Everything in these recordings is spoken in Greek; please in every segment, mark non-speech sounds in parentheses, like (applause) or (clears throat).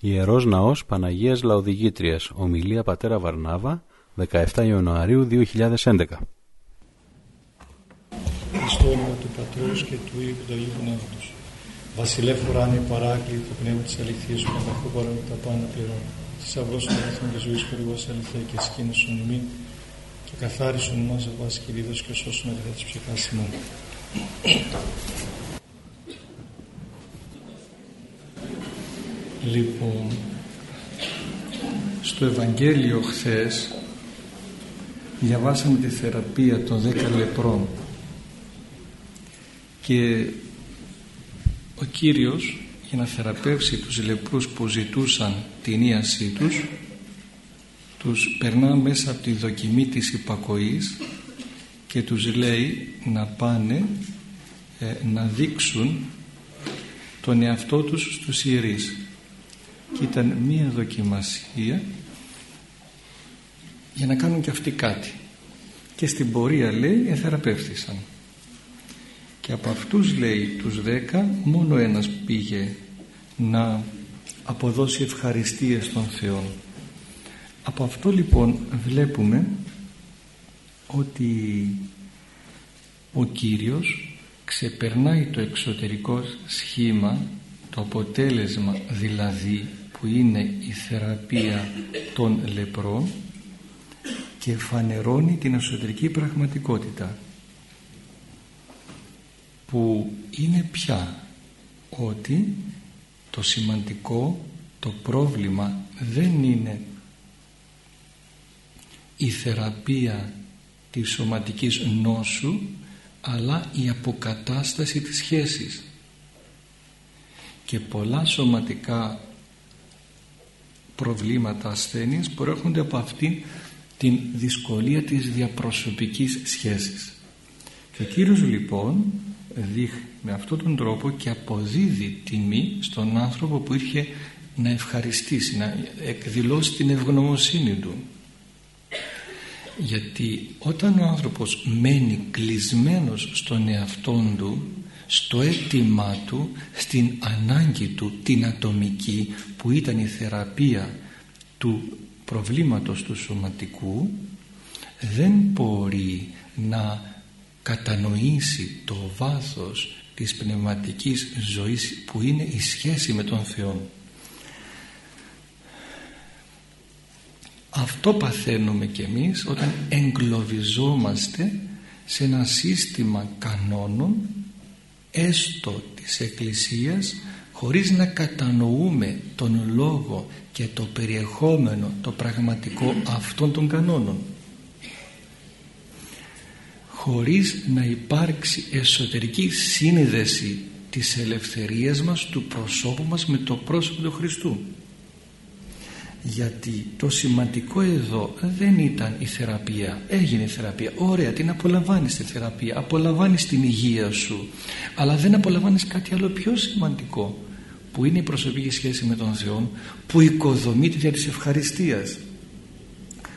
Ιερός Ναός Παναγίας Λαοδηγήτριας. Ομιλία Πατέρα Βαρνάβα 17 Ιανουαρίου 2011 Στο όνομα του Πατρός και του Υιού και του Αγίου Πνεύματος. Βασιλεύ ουράνιε παράκλη το πνεύμα της αληθείας που καθού παρόν τα πάντα πληρών Θησαυρός των αγαθών και ζωής χορηγός αληθεία και σκήνωσον ημίν και καθάρισον μας από βάση κυρίδος και σώσον αληθεία της ψυχάς ημών. Λοιπόν, στο Ευαγγέλιο χθες διαβάσαμε τη θεραπεία των δέκα λεπρών και ο Κύριος για να θεραπεύσει τους λεπρούς που ζητούσαν την ίασή τους τους περνά μέσα από τη δοκιμή της υπακοής και τους λέει να πάνε ε, να δείξουν τον εαυτό τους στους ιερείς και ήταν μία δοκιμασία για να κάνουν και αυτοί κάτι. Και στην πορεία λέει εθεραπεύθησαν και από αυτούς λέει τους δέκα μόνο ένας πήγε να αποδώσει ευχαριστίες στον Θεό. Από αυτό λοιπόν βλέπουμε ότι ο Κύριος ξεπερνάει το εξωτερικό σχήμα το αποτέλεσμα δηλαδή που είναι η θεραπεία των λεπρών και φανερώνει την εσωτερική πραγματικότητα που είναι πια ότι το σημαντικό το πρόβλημα δεν είναι η θεραπεία της σωματικής νόσου αλλά η αποκατάσταση της σχέσης. Και πολλά σωματικά προβλήματα ασθένειας προέρχονται από αυτήν την δυσκολία της διαπροσωπικής σχέσης. Και ο Κύριος λοιπόν δείχνει με αυτόν τον τρόπο και αποδίδει τιμή στον άνθρωπο που ήρθε να ευχαριστήσει, να εκδηλώσει την ευγνωμοσύνη του. Γιατί όταν ο άνθρωπος μένει κλεισμένος στον εαυτόν του στο αίτημά του στην ανάγκη του την ατομική που ήταν η θεραπεία του προβλήματος του σωματικού δεν μπορεί να κατανοήσει το βάθος της πνευματικής ζωής που είναι η σχέση με τον Θεό. Αυτό παθαίνουμε κι εμείς όταν εγκλωβιζόμαστε σε ένα σύστημα κανόνων έστω της Εκκλησίας χωρίς να κατανοούμε τον λόγο και το περιεχόμενο το πραγματικό αυτών των κανόνων. Χωρίς να υπάρξει εσωτερική σύνδεση της ελευθερίας μας του προσώπου μας με το πρόσωπο του Χριστού γιατί το σημαντικό εδώ δεν ήταν η θεραπεία. Έγινε η θεραπεία. Ωραία την απολαμβάνεις τη θεραπεία. Απολαμβάνεις την υγεία σου. Αλλά δεν απολαμβάνεις κάτι άλλο πιο σημαντικό που είναι η προσωπική σχέση με τον Θεό που οικοδομείται για της ευχαριστίας.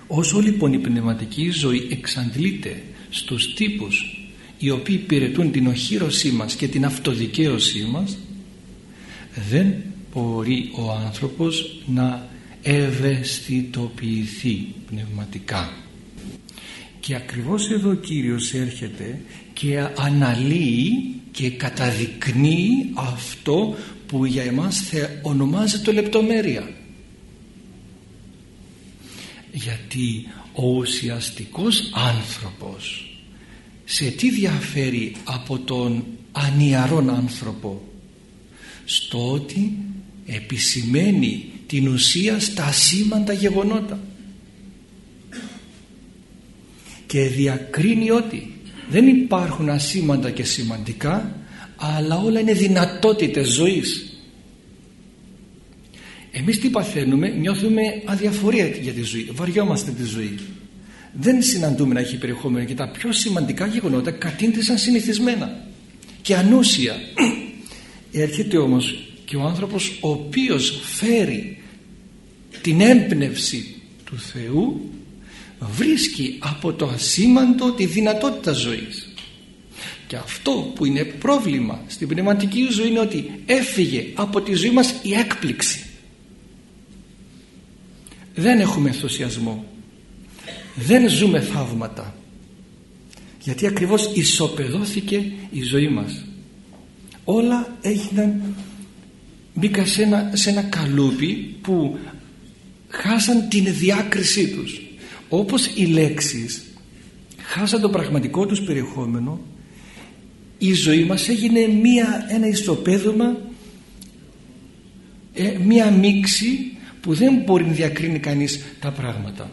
Όσο λοιπόν η πνευματική ζωή εξαντλείται στους τύπους οι οποίοι υπηρετούν την οχύρωσή μας και την αυτοδικαίωσή μας δεν μπορεί ο άνθρωπος να ευαισθητοποιηθεί πνευματικά. Και ακριβώς εδώ ο Κύριος έρχεται και αναλύει και καταδεικνύει αυτό που για εμάς ονομάζεται λεπτομέρεια. Γιατί ο ουσιαστικός άνθρωπος σε τι διαφέρει από τον ανιαρόν άνθρωπο; Στο ότι επισημαίνει την ουσία στα ασήμαντα γεγονότα. Και διακρίνει ότι δεν υπάρχουν ασήμαντα και σημαντικά αλλά όλα είναι δυνατότητες ζωής. Εμείς τι παθαίνουμε; Νιώθουμε αδιαφορία για τη ζωή. Βαριόμαστε τη ζωή. Δεν συναντούμε να έχει περιεχόμενο και τα πιο σημαντικά γεγονότα κατήντησαν συνηθισμένα. Και ανούσια. (clears throat) Έρχεται όμως και ο άνθρωπος ο οποίος φέρει την έμπνευση του Θεού βρίσκει από το ασήμαντο τη δυνατότητα ζωής. Και αυτό που είναι πρόβλημα στην πνευματική ζωή είναι ότι έφυγε από τη ζωή μας η έκπληξη. Δεν έχουμε ενθουσιασμό. Δεν ζούμε θαύματα. Γιατί ακριβώς ισοπεδώθηκε η ζωή μας. Όλα έγιναν μπήκα σε ένα, σε ένα καλούπι που χάσαν την διάκρισή τους. Όπως οι λέξεις χάσαν το πραγματικό τους περιεχόμενο η ζωή μας έγινε μία, ένα ισοπαίδωμα ε, μία μίξη που δεν μπορεί να διακρίνει κανείς τα πράγματα.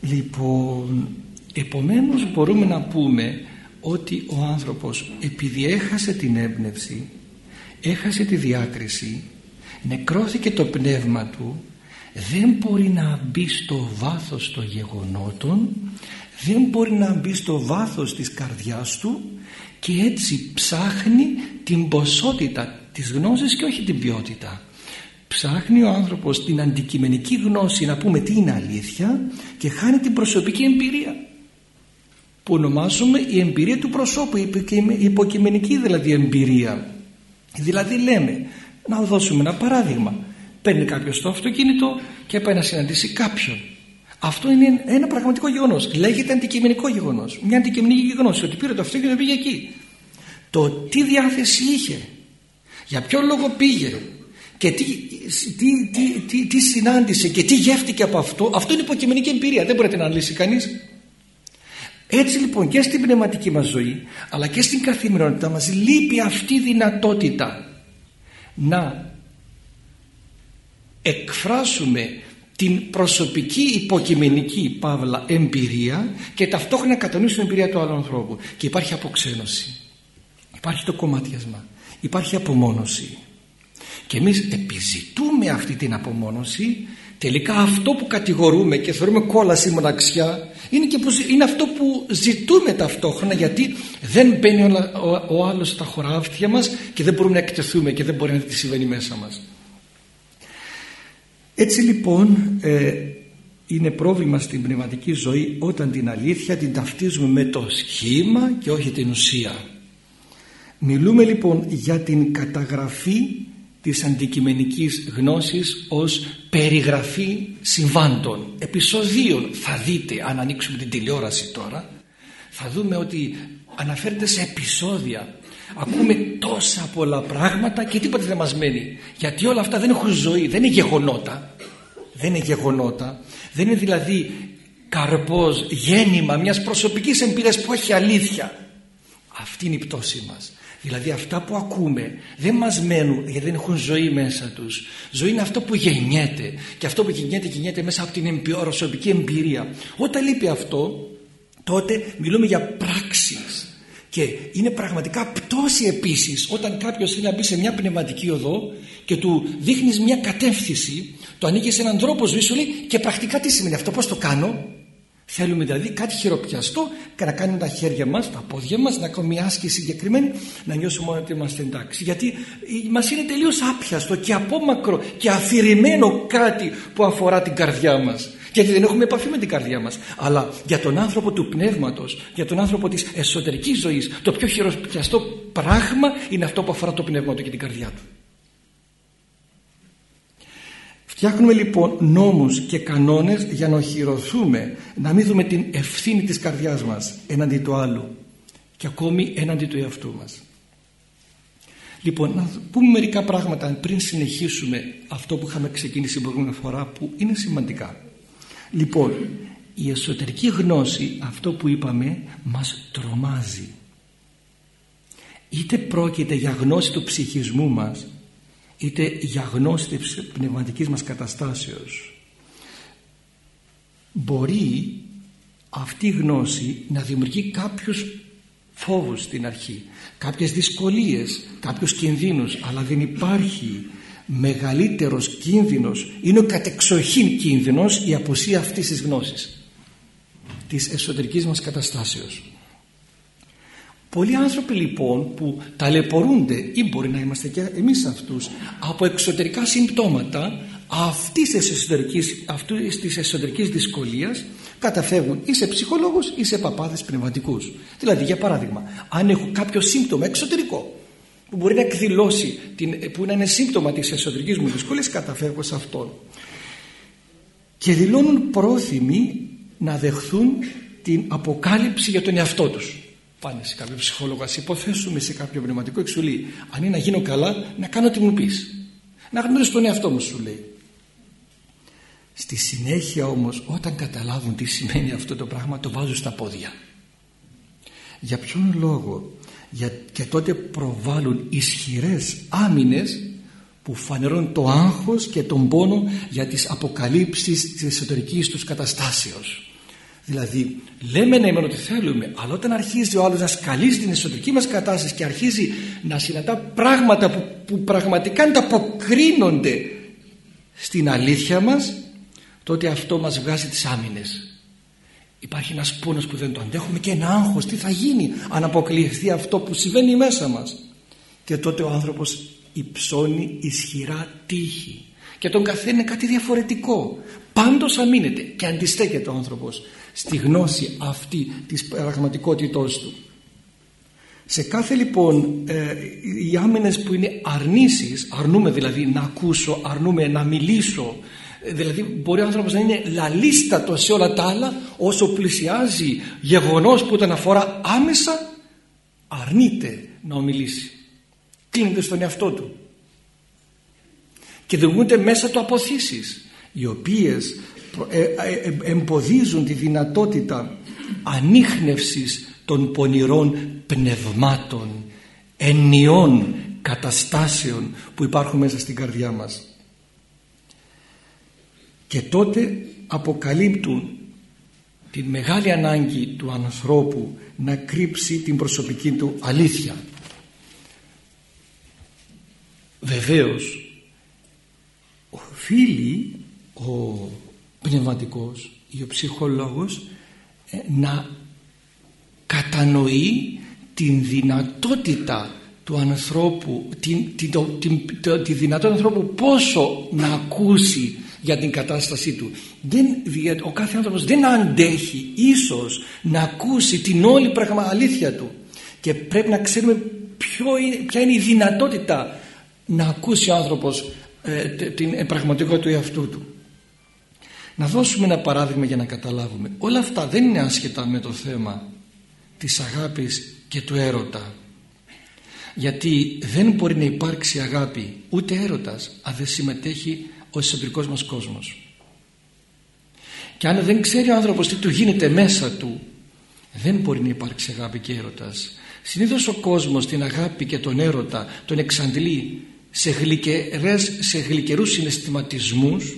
Λοιπόν επομένως μπορούμε να πούμε ότι ο άνθρωπος επειδή έχασε την έμπνευση έχασε τη διάκριση νεκρώθηκε το πνεύμα του δεν μπορεί να μπει στο βάθος των γεγονότων δεν μπορεί να μπει στο βάθος της καρδιάς του και έτσι ψάχνει την ποσότητα της γνώσης και όχι την ποιότητα. Ψάχνει ο άνθρωπος την αντικειμενική γνώση να πούμε τι είναι αλήθεια και χάνει την προσωπική εμπειρία που ονομάζουμε η εμπειρία του προσώπου η υποκειμενική δηλαδή εμπειρία. Δηλαδή λέμε να δώσουμε ένα παράδειγμα παίρνει κάποιος το αυτοκίνητο και πάει να συναντήσει κάποιον αυτό είναι ένα πραγματικό γεγονός. Λέγεται αντικειμενικό γεγονός. Μια αντικειμενική γεγονός. Ότι πήρε το αυτοκίνητο και πήγε εκεί. Το τι διάθεση είχε, για ποιο λόγο πήγε και τι, τι, τι, τι, τι συνάντησε και τι γεύτηκε από αυτό, αυτό είναι υποκειμενική εμπειρία. Δεν μπορείτε να αναλύσει κανείς. Έτσι λοιπόν και στην πνευματική μας ζωή αλλά και στην καθημερινότητα μας λείπει αυτή η δυνατότητα να εκφράσουμε την προσωπική υποκειμενική παύλα εμπειρία και ταυτόχρονα κατανοήσουμε την εμπειρία του άλλου ανθρώπου. Και υπάρχει αποξένωση. Υπάρχει το κομμάτιασμα υπάρχει απομόνωση. Και εμείς επιζητούμε αυτή την απομόνωση. Τελικά αυτό που κατηγορούμε και θεωρούμε κόλαση μοναξιά είναι, και που, είναι αυτό που ζητούμε ταυτόχρονα γιατί δεν μπαίνει ο, ο, ο άλλος στα χωράφια μας και δεν μπορούμε να εκτεθούμε και δεν μπορεί να τι συμβαίνει μέσα μας έτσι λοιπόν ε, είναι πρόβλημα στην πνευματική ζωή όταν την αλήθεια την ταυτίζουμε με το σχήμα και όχι την ουσία. Μιλούμε λοιπόν για την καταγραφή της αντικειμενικής γνώσης ως περιγραφή συμβάντων, επεισοδίων. Θα δείτε αν ανοίξουμε την τηλεόραση τώρα θα δούμε ότι αναφέρεται σε επεισόδια Ακούμε τόσα πολλά πράγματα και τίποτα δεν μας μένει. Γιατί όλα αυτά δεν έχουν ζωή, δεν είναι γεγονότα. Δεν είναι γεγονότα. Δεν είναι δηλαδή καρπός, γέννημα μιας προσωπικής εμπειρίας που έχει αλήθεια. Αυτή είναι η πτώση μας. Δηλαδή αυτά που ακούμε δεν μας μένουν γιατί δεν έχουν ζωή μέσα τους. Ζωή είναι αυτό που γεννιέται και αυτό που γεννιέται γεννιέται μέσα από την προσωπική εμπειρία. Όταν λείπει αυτό τότε μιλούμε για πράξεις και είναι πραγματικά πτώση επίσης όταν κάποιος θέλει να μπει σε μια πνευματική οδό και του δείχνεις μια κατεύθυνση, το ανοίγει σε έναν τρόπο ζωής σου λέει και πρακτικά τι σημαίνει αυτό, πώς το κάνω; Θέλουμε δηλαδή κάτι χειροπιαστό και να κάνουμε τα χέρια μας, τα πόδια μας, να κάνουμε μια άσκηση συγκεκριμένη, να νιώσουμε ότι είμαστε εντάξει. Γιατί μας είναι τελείως άπιαστο και απόμακρο και αφηρημένο κάτι που αφορά την καρδιά μας γιατί δεν έχουμε επαφή με την καρδιά μας αλλά για τον άνθρωπο του πνεύματος για τον άνθρωπο της εσωτερικής ζωής το πιο χειροπιαστό πράγμα είναι αυτό που αφορά το πνεύμα του και την καρδιά του Φτιάχνουμε λοιπόν νόμους και κανόνες για να οχυρωθούμε, να μην δούμε την ευθύνη της καρδιάς μας έναντι του άλλου και ακόμη έναντι του εαυτού μας. Λοιπόν, να πούμε μερικά πράγματα πριν συνεχίσουμε αυτό που είχαμε ξεκινήσει την προηγούμενη φορά που είναι σημαντικά. Λοιπόν, η εσωτερική γνώση, αυτό που είπαμε, μας τρομάζει. Είτε πρόκειται για γνώση του ψυχισμού μας, είτε για γνώση της πνευματικής μας καταστάσεως. Μπορεί αυτή η γνώση να δημιουργεί κάποιους φόβους στην αρχή, κάποιες δυσκολίες, κάποιους κινδύνους, αλλά δεν υπάρχει μεγαλύτερος κίνδυνος είναι ο κατεξοχήν κίνδυνος η αποσία αυτής της γνώσης της εσωτερικής μας καταστάσεως πολλοί άνθρωποι λοιπόν που ταλαιπωρούνται ή μπορεί να είμαστε και εμείς αυτούς από εξωτερικά συμπτώματα αυτής της εσωτερικής, αυτής της εσωτερικής δυσκολίας καταφεύγουν ή σε ψυχολόγους ή σε παπάδες πνευματικούς δηλαδή για παράδειγμα αν έχω κάποιο σύμπτωμα εξωτερικό που μπορεί να εκδηλώσει, την, που να είναι σύμπτωμα της εσωτερικής μου δυσκολίας καταφεύγω σε αυτόν. και δηλώνουν πρόθυμοι να δεχθούν την αποκάλυψη για τον εαυτό τους πάνε σε κάποιο ψυχολόγο ας υποθέσουμε σε κάποιο πνευματικό εξουλή αν είναι να γίνω καλά να κάνω τι μου πεις να γνωρίσω τον εαυτό μου σου λέει. Στη συνέχεια όμως όταν καταλάβουν τι σημαίνει αυτό το πράγμα το βάζουν στα πόδια. Για ποιον λόγο; Για, και τότε προβάλλουν ισχυρές άμυνες που φανερώνουν το άγχος και τον πόνο για τις αποκαλύψεις της εσωτερικής τους καταστάσεως Δηλαδή λέμε ναι μεν ότι θέλουμε αλλά όταν αρχίζει ο άλλος να σκαλίζει την εσωτερική μας κατάσταση και αρχίζει να συναντά πράγματα που, που πραγματικά ανταποκρίνονται στην αλήθεια μας τότε αυτό μας βγάζει τις άμυνες. Υπάρχει ένας πόνος που δεν το αντέχουμε και ένα άγχος τι θα γίνει αν αποκλειευτεί αυτό που συμβαίνει μέσα μας; Και τότε ο άνθρωπος υψώνει ισχυρά τύχη και τον καθένα κάτι διαφορετικό. Πάντως αμήνεται και αντιστέκεται ο άνθρωπος στη γνώση αυτή της πραγματικότητός του. Σε κάθε λοιπόν ε, οι άμενες που είναι αρνήσεις, αρνούμε δηλαδή να ακούσω, αρνούμε να μιλήσω, ε, δηλαδή μπορεί ο άνθρωπος να είναι λαλίστατος σε όλα τα άλλα όσο πλησιάζει γεγονός που τον αφορά άμεσα αρνείται να ομιλήσει. Κλείνεται στον εαυτό του. Και δημιουργούνται μέσα του αποθήσεις οι οποίες ε, ε, ε, εμποδίζουν τη δυνατότητα ανείχνευσης των πονηρών πνευμάτων ενιών καταστάσεων που υπάρχουν μέσα στην καρδιά μας. Και τότε αποκαλύπτουν την μεγάλη ανάγκη του ανθρώπου να κρύψει την προσωπική του αλήθεια. Βεβαίως οφείλει ο πνευματικός ή ο ψυχολόγος ε, να κατανοεί την δυνατότητα του ανθρώπου την, την, την, τη δυνατότητα του ανθρώπου πόσο να ακούσει για την κατάστασή του. Δεν, ο κάθε άνθρωπος δεν αντέχει ίσως να ακούσει την όλη πραγμα αλήθεια του. Και πρέπει να ξέρουμε ποιο είναι, ποια είναι η δυνατότητα να ακούσει ο άνθρωπος ε, την πραγματικότητα του εαυτού του να δώσουμε ένα παράδειγμα για να καταλάβουμε. Όλα αυτά δεν είναι άσχετα με το θέμα της αγάπης και του έρωτα. Γιατί δεν μπορεί να υπάρξει αγάπη ούτε έρωτας αν δεν συμμετέχει ο εσωτερικός μας κόσμος. Και αν δεν ξέρει ο άνθρωπος τι του γίνεται μέσα του δεν μπορεί να υπάρξει αγάπη και έρωτας. Συνήθως ο κόσμος την αγάπη και τον έρωτα τον εξαντλεί σε, γλυκερές, σε γλυκερούς συναισθηματισμούς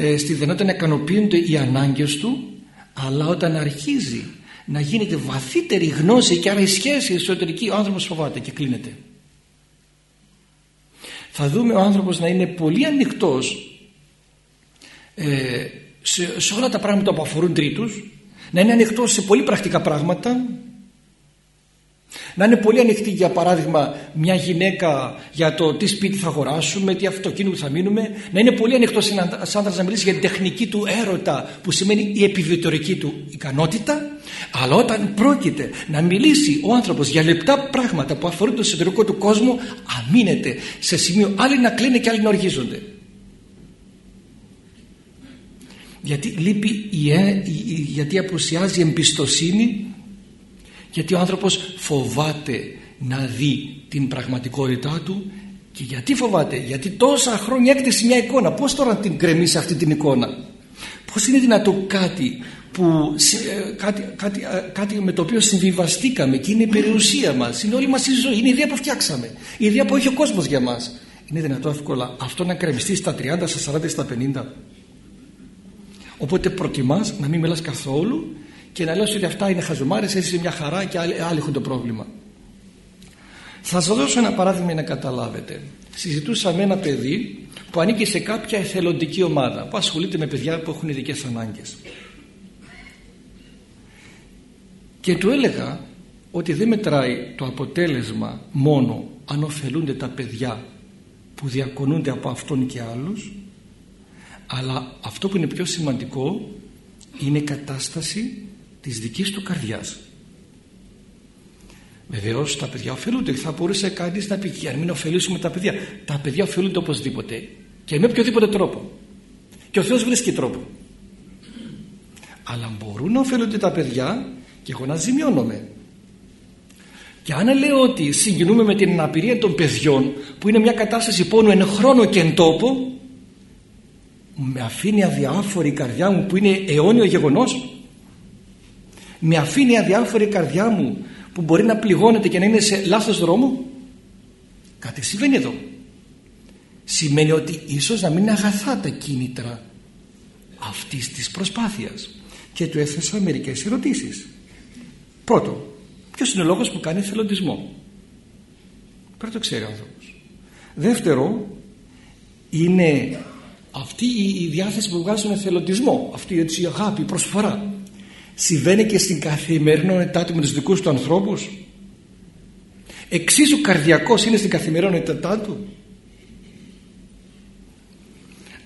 ε, στη δυνατότητα να ικανοποιούνται οι ανάγκες του αλλά όταν αρχίζει να γίνεται βαθύτερη γνώση και άρα η σχέση εσωτερική ο άνθρωπος φοβάται και κλείνεται. Θα δούμε ο άνθρωπος να είναι πολύ ανοιχτός ε, σε, σε όλα τα πράγματα που αφορούν τρίτους να είναι ανοιχτός σε πολύ πρακτικά πράγματα να είναι πολύ ανοιχτή για παράδειγμα μια γυναίκα για το τι σπίτι θα αγοράσουμε, τι αυτοκίνητο θα μείνουμε. Να είναι πολύ ανοιχτό ένα άντρας να μιλήσει για την τεχνική του έρωτα που σημαίνει η επιβιτορική του ικανότητα. Αλλά όταν πρόκειται να μιλήσει ο άνθρωπος για λεπτά πράγματα που αφορούν το εσωτερικό του κόσμο, αμήνεται σε σημείο άλλοι να κλαίνουν και άλλοι να οργίζονται. Γιατί λείπει η, ε, γιατί απουσιάζει η εμπιστοσύνη γιατί ο άνθρωπος φοβάται να δει την πραγματικότητά του και γιατί φοβάται γιατί τόσα χρόνια έκτισε μια εικόνα. Πως τώρα την κρεμίσει αυτή την εικόνα; Πως είναι δυνατό κάτι που, ε, κάτι, κάτι, ε, κάτι με το οποίο συμβιβαστήκαμε και είναι η περιουσία μας είναι όλη μας η ζωή, είναι η ιδέα που φτιάξαμε η ιδέα που έχει ο κόσμος για μας. Είναι δυνατό εύκολα αυτό να κρεμιστεί στα 30, στα 40, στα 50 οπότε προτιμάς να μην μιλάς καθόλου και να λες ότι αυτά είναι χαζομάρες, εσύ είσαι μια χαρά και άλλοι, άλλοι έχουν το πρόβλημα. Θα σας δώσω ένα παράδειγμα να καταλάβετε. Συζητούσα με ένα παιδί που ανήκει σε κάποια εθελοντική ομάδα που ασχολείται με παιδιά που έχουν ειδικές ανάγκες. Και του έλεγα ότι δεν μετράει το αποτέλεσμα μόνο αν ωφελούνται τα παιδιά που διακονούνται από αυτόν και άλλους αλλά αυτό που είναι πιο σημαντικό είναι η κατάσταση της δικής του καρδιάς. Βεβαίως τα παιδιά ωφελούνται. Θα μπορούσε κανείς να πει: Για να μην ωφελήσουμε τα παιδιά. Τα παιδιά ωφελούνται οπωσδήποτε και με οποιοδήποτε τρόπο. και ο Θεός βρίσκει τρόπο αλλά μπορούν να ωφελούνται τα παιδιά και εγώ να ζημιώνομαι και αν λέω ότι συγκινούμε με την αναπηρία των παιδιών που είναι μια κατάσταση πόνου εν χρόνο και εν τόπο με αφήνει αδιάφορη η καρδιά μου που είναι αιώνιο γεγονός με αφήνει αδιάφορη η καρδιά μου που μπορεί να πληγώνεται και να είναι σε λάθος δρόμο; Κάτι συμβαίνει εδώ. Σημαίνει ότι ίσως να μην είναι αγαθά τα κίνητρα αυτής της προσπάθειας. Και του έθεσα μερικές ερωτήσεις. Πρώτο ποιος είναι ο λόγος που κάνει εθελοντισμό; Πρέπει το ξέρει ο άνθρωπος. Δεύτερο είναι αυτή η διάθεση που βγάζει τον εθελοντισμό. Αυτή έτσι, η αγάπη, η προσφορά συμβαίνει και στην καθημερινότητά του με τους δικούς του ανθρώπους εξίσου καρδιακός είναι στην καθημερινότητά του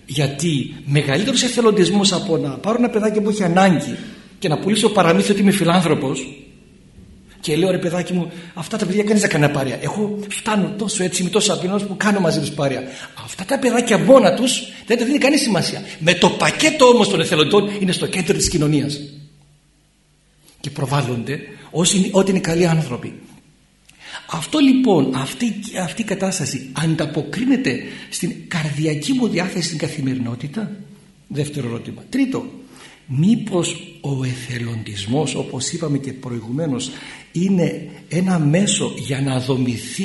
γιατί μεγαλύτερος εθελοντισμός από να πάρω ένα παιδάκι που έχει ανάγκη και να πουλήσω παραμύθι ότι είμαι φιλάνθρωπος και λέω ρε παιδάκι μου, αυτά τα παιδιά κανεί δεν κάνει πάρια. Εγώ φτάνω τόσο έτσι, με τόσο απεινό που κάνω μαζί τους πάρια. Αυτά τα παιδάκια μόνα τους δεν τα δίνει κανείς σημασία. Με το πακέτο όμως των εθελοντών είναι στο κέντρο της κοινωνίας. Και προβάλλονται ότι είναι καλοί άνθρωποι. Αυτό λοιπόν, αυτή, αυτή η κατάσταση ανταποκρίνεται στην καρδιακή μου διάθεση στην καθημερινότητα; Δεύτερο ερώτημα. Τρίτο, μήπως ο εθελοντισμός όπως είπαμε και προηγουμένως είναι ένα μέσο για να δομηθεί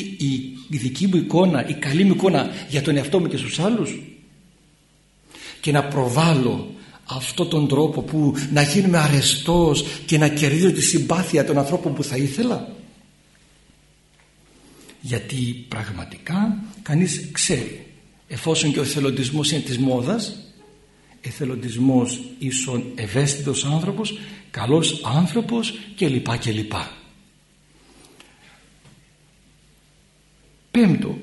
η δική μου εικόνα, η καλή μου εικόνα για τον εαυτό μου και στους άλλους; Και να προβάλλω αυτό τον τρόπο που να γίνουμε αρεστός και να κερδίζω τη συμπάθεια των ανθρώπων που θα ήθελα. Γιατί πραγματικά κανείς ξέρει εφόσον και ο εθελοντισμός είναι της μόδας εθελοντισμός ίσον ευαίσθητος άνθρωπος καλός άνθρωπος κλπ κλπ. Πέμπτο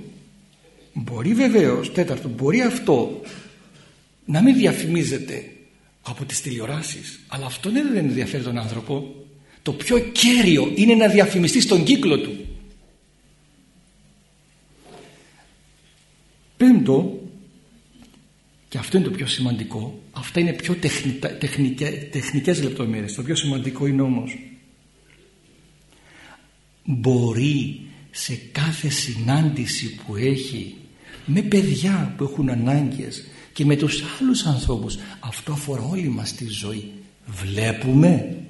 μπορεί βεβαίως τέταρτο μπορεί αυτό να μην διαφημίζεται από τις τηλεοράσεις. Αλλά αυτό δεν ενδιαφέρει τον άνθρωπο. Το πιο κέριο είναι να διαφημιστεί στον κύκλο του. Πέμπτο και αυτό είναι το πιο σημαντικό αυτά είναι πιο τεχνικά, τεχνικές, τεχνικές λεπτομέρειες. Το πιο σημαντικό είναι όμως μπορεί σε κάθε συνάντηση που έχει με παιδιά που έχουν ανάγκες και με τους άλλους ανθρώπους. Αυτό αφορά όλη μας τη ζωή. Βλέπουμε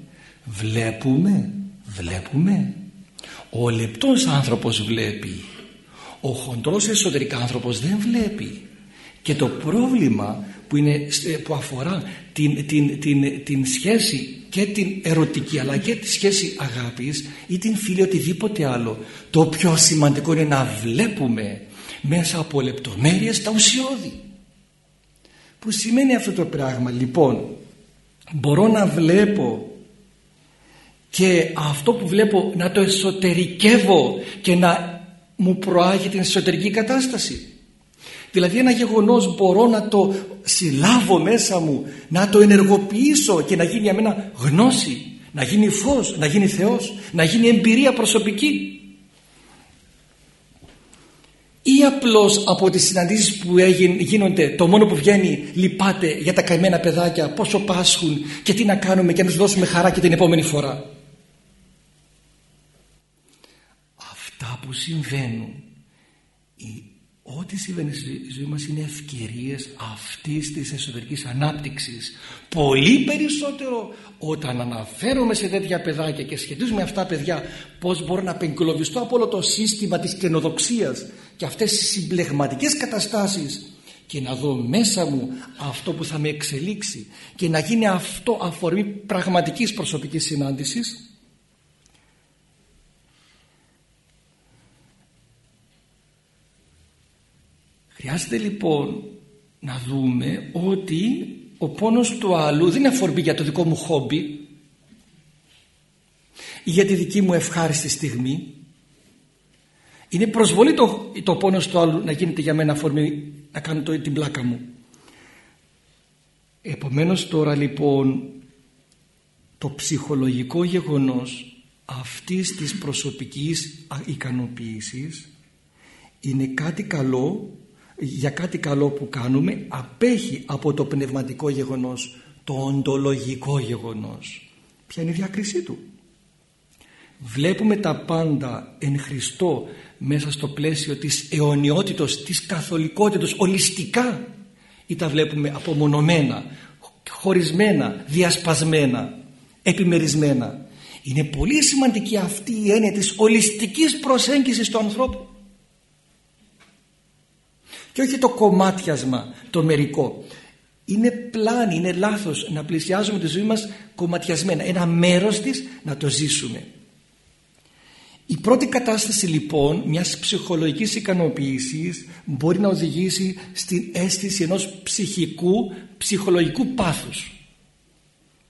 βλέπουμε βλέπουμε. Ο λεπτός άνθρωπος βλέπει. Ο χοντρός εσωτερικά άνθρωπος δεν βλέπει. Και το πρόβλημα που, είναι, που αφορά την, την, την, την σχέση και την ερωτική αλλά και τη σχέση αγάπης ή την φίλη οτιδήποτε άλλο το πιο σημαντικό είναι να βλέπουμε μέσα από λεπτομέρειες τα ουσιώδη που σημαίνει αυτό το πράγμα λοιπόν μπορώ να βλέπω και αυτό που βλέπω να το εσωτερικεύω και να μου προάγει την εσωτερική κατάσταση. Δηλαδή ένα γεγονός μπορώ να το συλλάβω μέσα μου να το ενεργοποιήσω και να γίνει για μένα γνώση να γίνει φως, να γίνει Θεός να γίνει εμπειρία προσωπική ή απλώς από τις συναντήσεις που γίνονται το μόνο που βγαίνει λυπάται για τα καημένα παιδάκια πόσο πάσχουν και τι να κάνουμε και να τους δώσουμε χαρά και την επόμενη φορά αυτά που συμβαίνουν Ό,τι συμβαίνει στη ζωή μας είναι ευκαιρίες αυτής της εσωτερικής ανάπτυξης. Πολύ περισσότερο όταν αναφέρομαι σε τέτοια παιδάκια και σχετίζουμε αυτά παιδιά πώς μπορώ να απεγκλωβιστώ από όλο το σύστημα της καινοδοξίας και αυτές τις συμπλεγματικές καταστάσεις και να δω μέσα μου αυτό που θα με εξελίξει και να γίνει αυτό αφορμή πραγματικής προσωπικής συνάντησης Χρειάζεται λοιπόν να δούμε ότι ο πόνος του άλλου δεν είναι αφορμή για το δικό μου χόμπι ή για τη δική μου ευχάριστη στιγμή. Είναι προσβολή το, το πόνος του άλλου να γίνεται για μένα αφορμή να κάνω το, την πλάκα μου. Επομένως τώρα λοιπόν το ψυχολογικό γεγονός αυτής της προσωπικής ικανοποίησης είναι κάτι καλό για κάτι καλό που κάνουμε απέχει από το πνευματικό γεγονός το οντολογικό γεγονός ποια είναι η διάκρισή του; Βλέπουμε τα πάντα εν Χριστώ μέσα στο πλαίσιο της αιωνιότητος της καθολικότητας ολιστικά ή τα βλέπουμε απομονωμένα χωρισμένα, διασπασμένα επιμερισμένα. Είναι πολύ σημαντική αυτή η έννοια της ολιστικής προσέγγισης του ανθρώπου. Και όχι το κομμάτιασμα το μερικό. Είναι πλάνη, είναι λάθος να πλησιάζουμε τη ζωή μας κομματιασμένα. Ένα μέρος της να το ζήσουμε η πρώτη κατάσταση λοιπόν μιας ψυχολογικής ικανοποίησης μπορεί να οδηγήσει στην αίσθηση ενός ψυχικού, ψυχολογικού πάθους.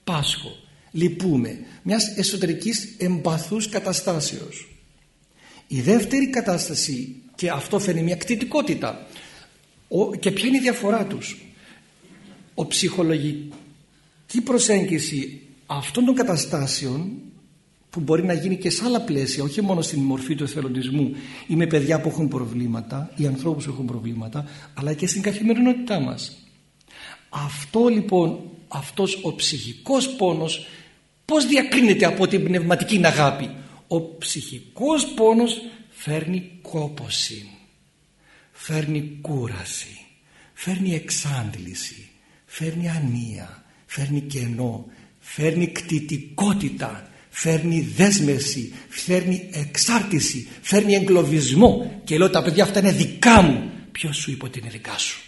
Πάσχο, λυπούμε, μιας εσωτερικής εμπαθούς καταστάσεως. Η δεύτερη κατάσταση και αυτό φαίνει μια κτητικότητα και ποια είναι η διαφορά τους; Ο ψυχολογική προσέγγιση αυτών των καταστάσεων που μπορεί να γίνει και σε άλλα πλαίσια, όχι μόνο στην μορφή του εθελοντισμού ή με παιδιά που έχουν προβλήματα ή ανθρώπους που έχουν προβλήματα, αλλά και στην καθημερινότητά μας. Αυτό λοιπόν, αυτός ο ψυχικός πόνος, πώς διακρίνεται από την πνευματική αγάπη; Ο ψυχικός πόνος φέρνει κόποση, φέρνει κούραση, φέρνει εξάντληση, φέρνει ανία, φέρνει κενό, φέρνει κτητικότητα, φέρνει δέσμευση, φέρνει εξάρτηση, φέρνει εγκλωβισμό και λέω τα παιδιά αυτά είναι δικά μου. Ποιος σου είπε ότι είναι δικά σου.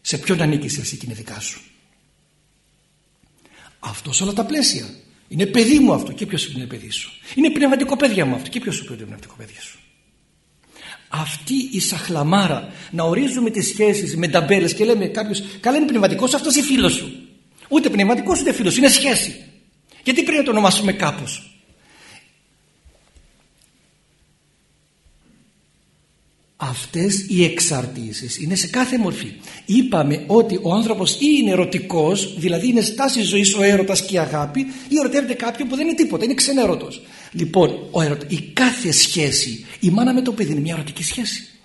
Σε ποιον ανήκεις εσύ και είναι δικά σου. Αυτό σε όλα τα πλαίσια. Είναι παιδί μου αυτό και ποιος σου είναι παιδί σου; Είναι πνευματικό παιδιά μου αυτό και ποιος σου είπε ότι είναι πνευματικό παιδί σου; Αυτή η σαχλαμάρα να ορίζουμε τις σχέσεις με ταμπέλες και λέμε κάποιος καλά είναι πνευματικός αυτός ή φίλος σου; Ούτε πνευματικός ούτε φίλος είναι σχέση. Γιατί πρέπει να το ονομάσουμε κάπως; Αυτές οι εξαρτήσεις είναι σε κάθε μορφή. Είπαμε ότι ο άνθρωπος ή είναι ερωτικός, δηλαδή είναι στάση ζωής ο έρωτας και η αγάπη ή ερωτεύεται κάποιον που δεν είναι τίποτα, είναι ξενέρωτος. Λοιπόν, ο η κάθε σχέση, η μάνα με το παιδί είναι μια ερωτική σχέση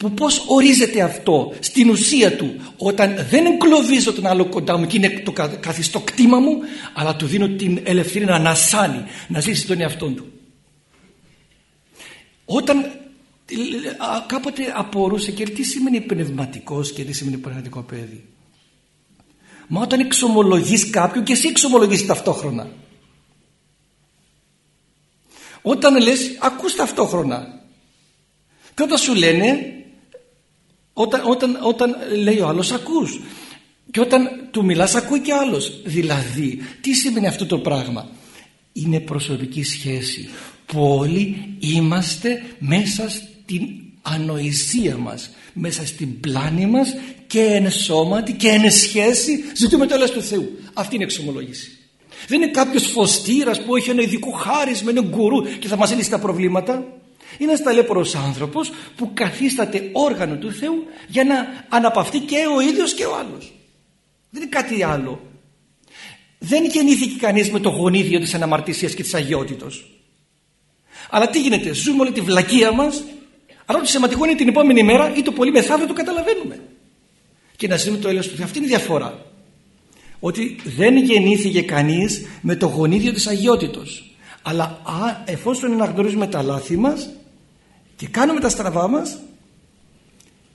που πώς ορίζεται αυτό στην ουσία του όταν δεν εγκλωβίζω τον άλλο κοντά μου και είναι το καθιστό κτήμα μου αλλά του δίνω την ελευθερία να ανασάνει να ζήσει τον εαυτό του. Όταν κάποτε απορούσε και τι σημαίνει πνευματικός και τι σημαίνει πνευματικό παιδί. Μα όταν εξομολογείς κάποιον και εσύ εξομολογείς ταυτόχρονα. Όταν λες ακούς ταυτόχρονα. Και όταν σου λένε όταν, όταν, όταν λέει ο άλλος ακούς και όταν του μιλάς ακούει και άλλος. Δηλαδή τι σημαίνει αυτό το πράγμα; Είναι προσωπική σχέση. Που όλοι είμαστε μέσα στην ανοησία μας μέσα στην πλάνη μας και εν σώματι και εν σχέση. Ζητούμε το έλεος του Θεού. Αυτή είναι η εξομολόγηση. Δεν είναι κάποιος φωστήρας που έχει ένα ειδικό χάρισμα ένα γκουρού και θα μας λύσει τα προβλήματα είναι ένας ταλέπορος άνθρωπος που καθίσταται όργανο του Θεού για να αναπαυτεί και ο ίδιος και ο άλλος. Δεν είναι κάτι άλλο. Δεν γεννήθηκε κανείς με το γονίδιο της αναμαρτησίας και της αγιότητος. Αλλά τι γίνεται, ζούμε όλη τη βλακεία μας, αλλά το σημαντικό είναι την επόμενη μέρα ή το πολύ μεθαύριο το καταλαβαίνουμε. Και να ζούμε το έλεος του Θεού. Αυτή είναι η διαφορά. Ότι δεν γεννήθηκε κανείς με το γονίδιο της αγιότητος. Αλλά α, εφόσον αναγνωρίζουμε τα λάθη μας και κάνουμε τα στραβά μας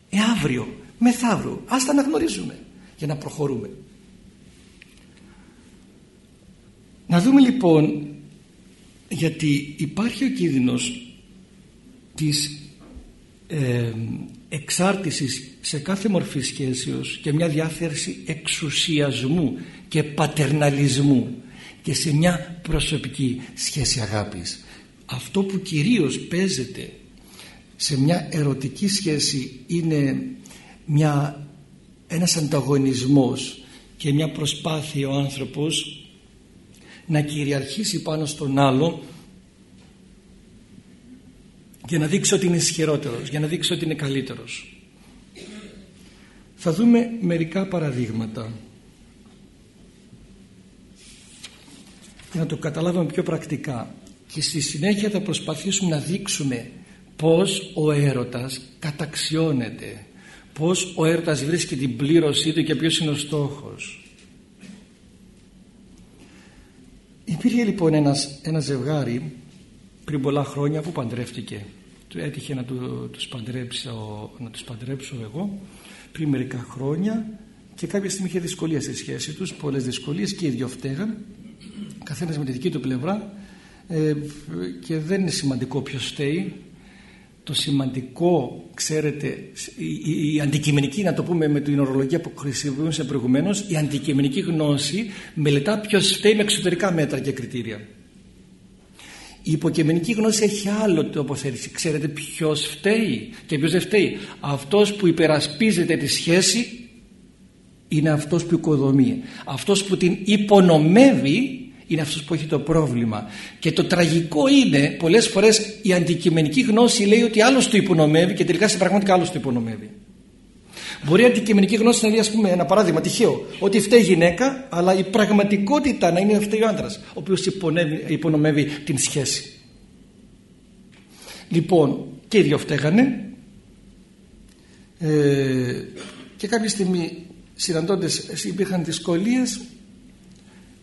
ε, αύριο, μεθαύριο ας τα αναγνωρίζουμε για να προχωρούμε. Να δούμε λοιπόν γιατί υπάρχει ο κίνδυνος της ε, εξάρτησης σε κάθε μορφή σχέσεως και μια διάθεση εξουσιασμού και πατερναλισμού και σε μια προσωπική σχέση αγάπης. Αυτό που κυρίως παίζεται σε μια ερωτική σχέση είναι μια, ένας ανταγωνισμός και μια προσπάθεια ο άνθρωπος να κυριαρχήσει πάνω στον άλλο για να δείξει ότι είναι ισχυρότερος, για να δείξει ότι είναι καλύτερος. Θα δούμε μερικά παραδείγματα για να το καταλάβουμε πιο πρακτικά και στη συνέχεια θα προσπαθήσουμε να δείξουμε πως ο έρωτας καταξιώνεται πως ο έρωτας βρίσκει την πλήρωσή του και ποιος είναι ο στόχος. Υπήρχε λοιπόν ένας, ένα ζευγάρι πριν πολλά χρόνια που παντρεύτηκε. Έτυχε να, του, τους παντρέψω, να τους παντρέψω εγώ πριν μερικά χρόνια και κάποια στιγμή είχε δυσκολία στη σχέση τους πολλές δυσκολίες και οι δυο φταίγαν καθένας με τη δική του πλευρά ε, και δεν είναι σημαντικό ποιος φταίει το σημαντικό ξέρετε η, η, αντικειμενική να το πούμε με την ορολογία που χρησιμοποιούσε προηγουμένως, η αντικειμενική γνώση μελετά ποιος φταίει με εξωτερικά μέτρα και κριτήρια. Η υποκειμενική γνώση έχει άλλο τοποθέτηση. Ξέρετε ποιος φταίει και ποιος δεν φταίει. Αυτός που υπερασπίζεται τη σχέση είναι αυτός που οικοδομεί. Αυτός που την υπονομεύει είναι αυτός που έχει το πρόβλημα. Και το τραγικό είναι πολλές φορές η αντικειμενική γνώση λέει ότι άλλος το υπονομεύει και τελικά σε πραγματικά άλλος το υπονομεύει. Μπορεί η αντικειμενική γνώση να λέει, ας πούμε, ένα παράδειγμα τυχαίο, ότι φταίει η γυναίκα, αλλά η πραγματικότητα να είναι φταίει ο άντρας, ο οποίος υπονομεύει την σχέση. Λοιπόν, και οι δύο φταίγανε. Ε, και κάποια στιγμή συναντώντας υπήρχαν δυσκολίες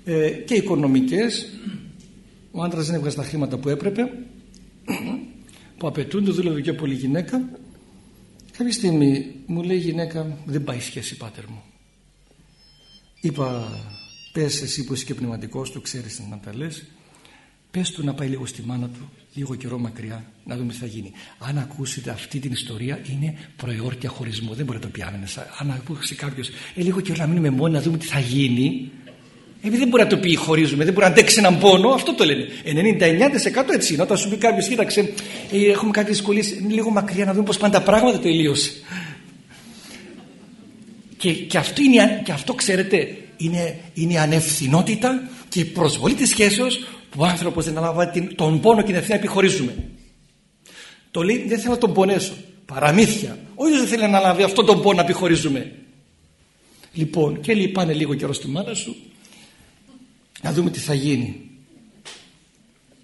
ε, και οικονομικές. Ο άντρας δεν έβγαζε τα χρήματα που έπρεπε που απαιτούν το δούλευε και πολύ γυναίκα. Κάποια στιγμή μου λέει η γυναίκα δεν πάει σχέση πάτερ μου είπα πες εσύ που είσαι και πνευματικός το ξέρεις να τα λες. Πες του να πάει λίγο στη μάνα του λίγο καιρό μακριά να δούμε τι θα γίνει αν ακούσετε αυτή την ιστορία είναι προεόρτια χωρισμού δεν μπορεί να το πιάνουμε αν ακούσει κάποιος ε, λίγο καιρό να μείνουμε μόνοι να δούμε τι θα γίνει επειδή δεν μπορεί να το πει χωρίζουμε, δεν μπορεί να αντέξει έναν πόνο, αυτό το λένε. 99% έτσι είναι. Όταν σου πει κάποιος, κοίταξε, ε, έχουμε κάποιε δυσκολίες, λίγο μακριά να δούμε πώ πάνε τα πράγματα, τελείωσε. Και, και, αυτό, είναι, και αυτό, ξέρετε, είναι, είναι η ανευθυνότητα και η προσβολή της σχέσεως που ο άνθρωπος δεν αναλαμβάνει τον πόνο και την ευθύνη να επιχωρίζουμε. Το λέει, δεν θέλω να τον πονέσω. Παραμύθια. Όχι δεν θέλει να αναλάβει αυτόν τον πόνο να επιχωρίζουμε. Λοιπόν, και λέει, πάνε λίγο καιρό στη μάνα σου να δούμε τι θα γίνει.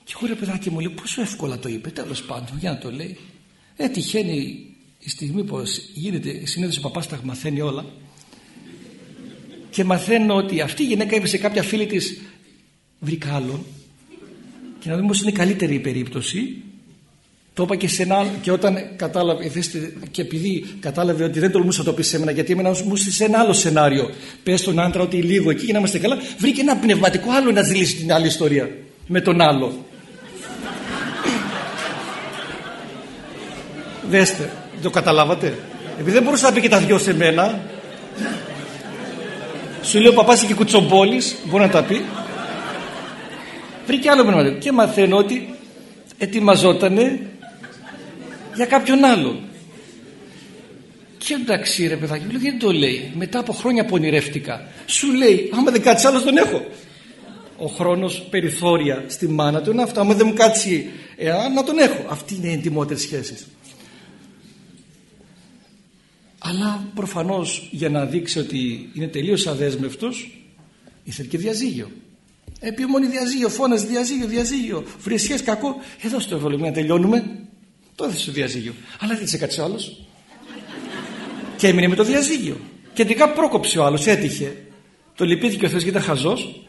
Και εγώ ρε παιδάκι μου λέει πόσο εύκολα το είπε τέλος πάντων για να το λέει. Ε τυχαίνει η στιγμή πως γίνεται συνέδριο ο παπάς τα μαθαίνει όλα. Και μαθαίνω ότι αυτή η γυναίκα είπε σε κάποια φίλη της βρήκα άλλον και να δούμε πως είναι καλύτερη η περίπτωση το είπα και σε ένα και όταν κατάλαβε, και επειδή κατάλαβε ότι δεν τολμούσα να το πει σε μένα, γιατί έμενα μου σε ένα άλλο σενάριο. Πες στον άντρα ότι λίγο εκεί για να είμαστε καλά, βρήκε ένα πνευματικό άλλο να ζηλήσει την άλλη ιστορία με τον άλλο. (laughs) Δέστε, το καταλάβατε; Επειδή δεν μπορούσα να πει και τα δυο σε μένα, σου λέει ο παπάς και κουτσομπόλης, μπορεί να τα πει. Βρήκε άλλο πνευματικό. Και μαθαίνω ότι ετοιμαζότανε για κάποιον άλλον. Και εντάξει ρε παιδάκι μου, δεν το λέει. Μετά από χρόνια που ονειρεύτηκα, σου λέει, άμα δεν κάτσει άλλο τον έχω. Ο χρόνος περιθώρια στη μάνα του είναι αυτό. Άμα δεν μου κάτσει, ε, να τον έχω. Αυτή είναι η εντυμότερη σχέση. Αλλά προφανώς για να δείξει ότι είναι τελείως αδέσμευτος, ήθελε και διαζύγιο. Επιμονή διαζύγιο, φώνας διαζύγιο, διαζύγιο, βρισιές κακό. Εδώ στο ευρωλημία τελειώνουμε. Το έθεσε στο διαζύγιο. Αλλά δεν σε κάτσε άλλος. και έμεινε με το διαζύγιο. Και τελικά πρόκοψε ο άλλος, έτυχε. Το λυπήθηκε ο Θεός γιατί ήταν χαζός.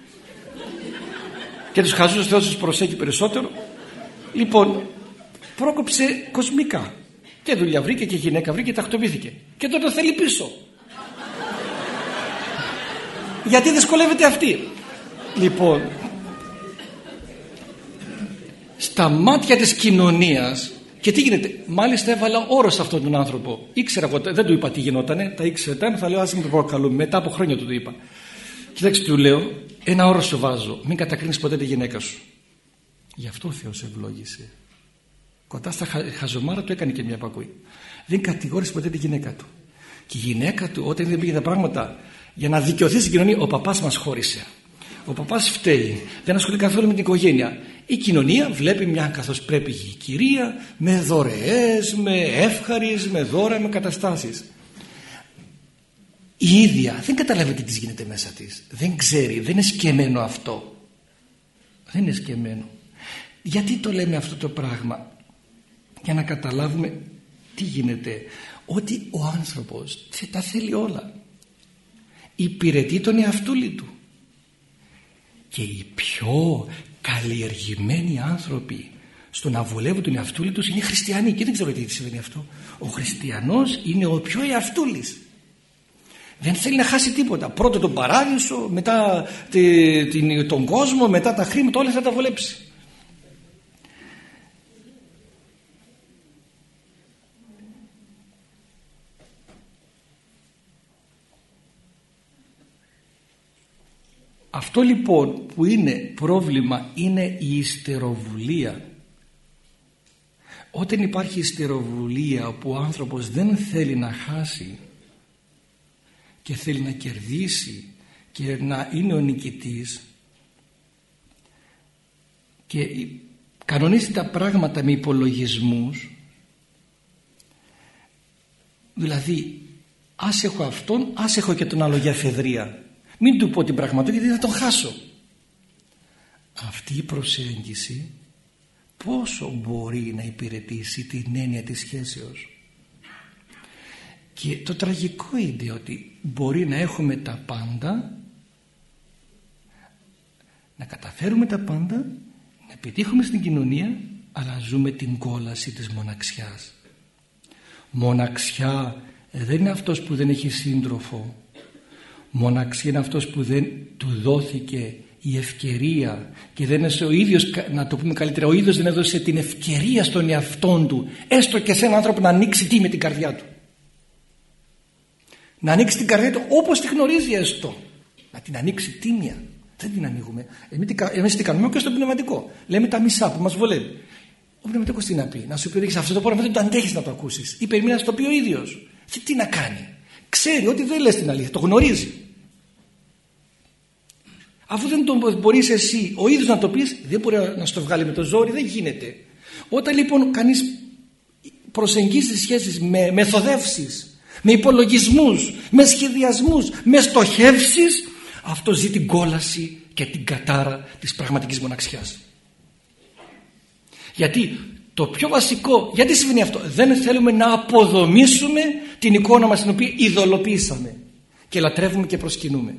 και τους χαζούς ο Θεός τους προσέχει περισσότερο. Λοιπόν, πρόκοψε κοσμικά. Και δουλειά βρήκε και γυναίκα βρήκε και τακτοποιήθηκε. Και τότε το θέλει πίσω. Γιατί δυσκολεύεται αυτή. Λοιπόν, στα μάτια της κοινωνίας και τι γίνεται, μάλιστα έβαλα όρο σε αυτόν τον άνθρωπο. Ήξερα εγώ, δεν του είπα τι γινότανε, τα ήξερα, θα λέω, ας μην το προκαλούμε. Μετά από χρόνια του το είπα. Κοιτάξτε, του λέω, ένα όρο σου βάζω, μην κατακρίνεις ποτέ τη γυναίκα σου. Γι' αυτό ο Θεός ευλόγησε. Κοντά στα χαζομάρα του έκανε και μια πακούη. Δεν κατηγόρησε ποτέ τη γυναίκα του. Και η γυναίκα του, όταν δεν πήγε τα πράγματα για να δικαιωθεί στην κοινωνία, ο παπάς μας χώρισε. Ο παπάς φταίει, δεν ασχολείται καθόλου με την οικογένεια. Η κοινωνία βλέπει μια καθώς πρέπει η κυρία με δωρεές, με εύχαρις, με δώρα, με καταστάσεις. Η ίδια δεν καταλαβαίνει τι γίνεται μέσα της. Δεν ξέρει, δεν είναι σκεμμένο αυτό. Δεν είναι σκεμμένο. Γιατί το λέμε αυτό το πράγμα; για να καταλάβουμε τι γίνεται ότι ο άνθρωπος τα θέλει όλα υπηρετεί τον εαυτούλη του και οι πιο καλλιεργημένοι άνθρωποι στο να βολεύουν τον εαυτούλη τους είναι χριστιανοί. Και δεν ξέρω τι συμβαίνει αυτό. Ο χριστιανός είναι ο πιο εαυτούλης. Δεν θέλει να χάσει τίποτα. Πρώτο τον παράδεισο μετά τον κόσμο μετά τα χρήματα όλα θα τα βολέψει Αυτό λοιπόν που είναι πρόβλημα είναι η ιστεροβουλία. Όταν υπάρχει ιστεροβουλία που ο άνθρωπος δεν θέλει να χάσει και θέλει να κερδίσει και να είναι ο νικητής και κανονίζει τα πράγματα με υπολογισμούς δηλαδή ας έχω αυτόν ας έχω και τον άλλο για φεδρία μην του πω την πραγματικότητα γιατί θα τον χάσω. Αυτή η προσέγγιση πόσο μπορεί να υπηρετήσει την έννοια της σχέσεως; Και το τραγικό είναι ότι μπορεί να έχουμε τα πάντα να καταφέρουμε τα πάντα να επιτύχουμε στην κοινωνία αλλά ζούμε την κόλαση της μοναξιάς. Μοναξιά δεν είναι αυτός που δεν έχει σύντροφο μοναξία είναι αυτός που δεν του δόθηκε η ευκαιρία και δεν είναι ο ίδιος, να το πούμε καλύτερα, ο ίδιος δεν έδωσε την ευκαιρία στον εαυτόν του έστω και σε έναν άνθρωπο να ανοίξει τι με την καρδιά του. Να ανοίξει την καρδιά του όπως τη γνωρίζει έστω. Να την ανοίξει τίμια. Δεν την ανοίγουμε. Εμείς τι κάνουμε και στο πνευματικό. Λέμε τα μισά που μας βολεύει. Ο πνευματικός τι να πει; Να σου πει ότι αυτό το πράγμα δεν το αντέχεις να το ακούσεις. Ή περιμένεις να το πει ο ίδιος. Τι να κάνει; Ξέρει ότι δεν λες την αλήθεια, το γνωρίζει. Αφού δεν το μπορείς εσύ ο ίδιος να το πεις, δεν μπορεί να στο βγάλει με το ζόρι, δεν γίνεται. Όταν λοιπόν κανείς προσεγγίζει τις σχέσεις με μεθοδεύσεις, με υπολογισμούς, με σχεδιασμούς, με στοχεύσεις, αυτό ζει την κόλαση και την κατάρα της πραγματικής μοναξιάς. Γιατί το πιο βασικό, γιατί συμβαίνει αυτό, δεν θέλουμε να αποδομήσουμε την εικόνα μας την οποία ειδωλοποιήσαμε και λατρεύουμε και προσκυνούμε.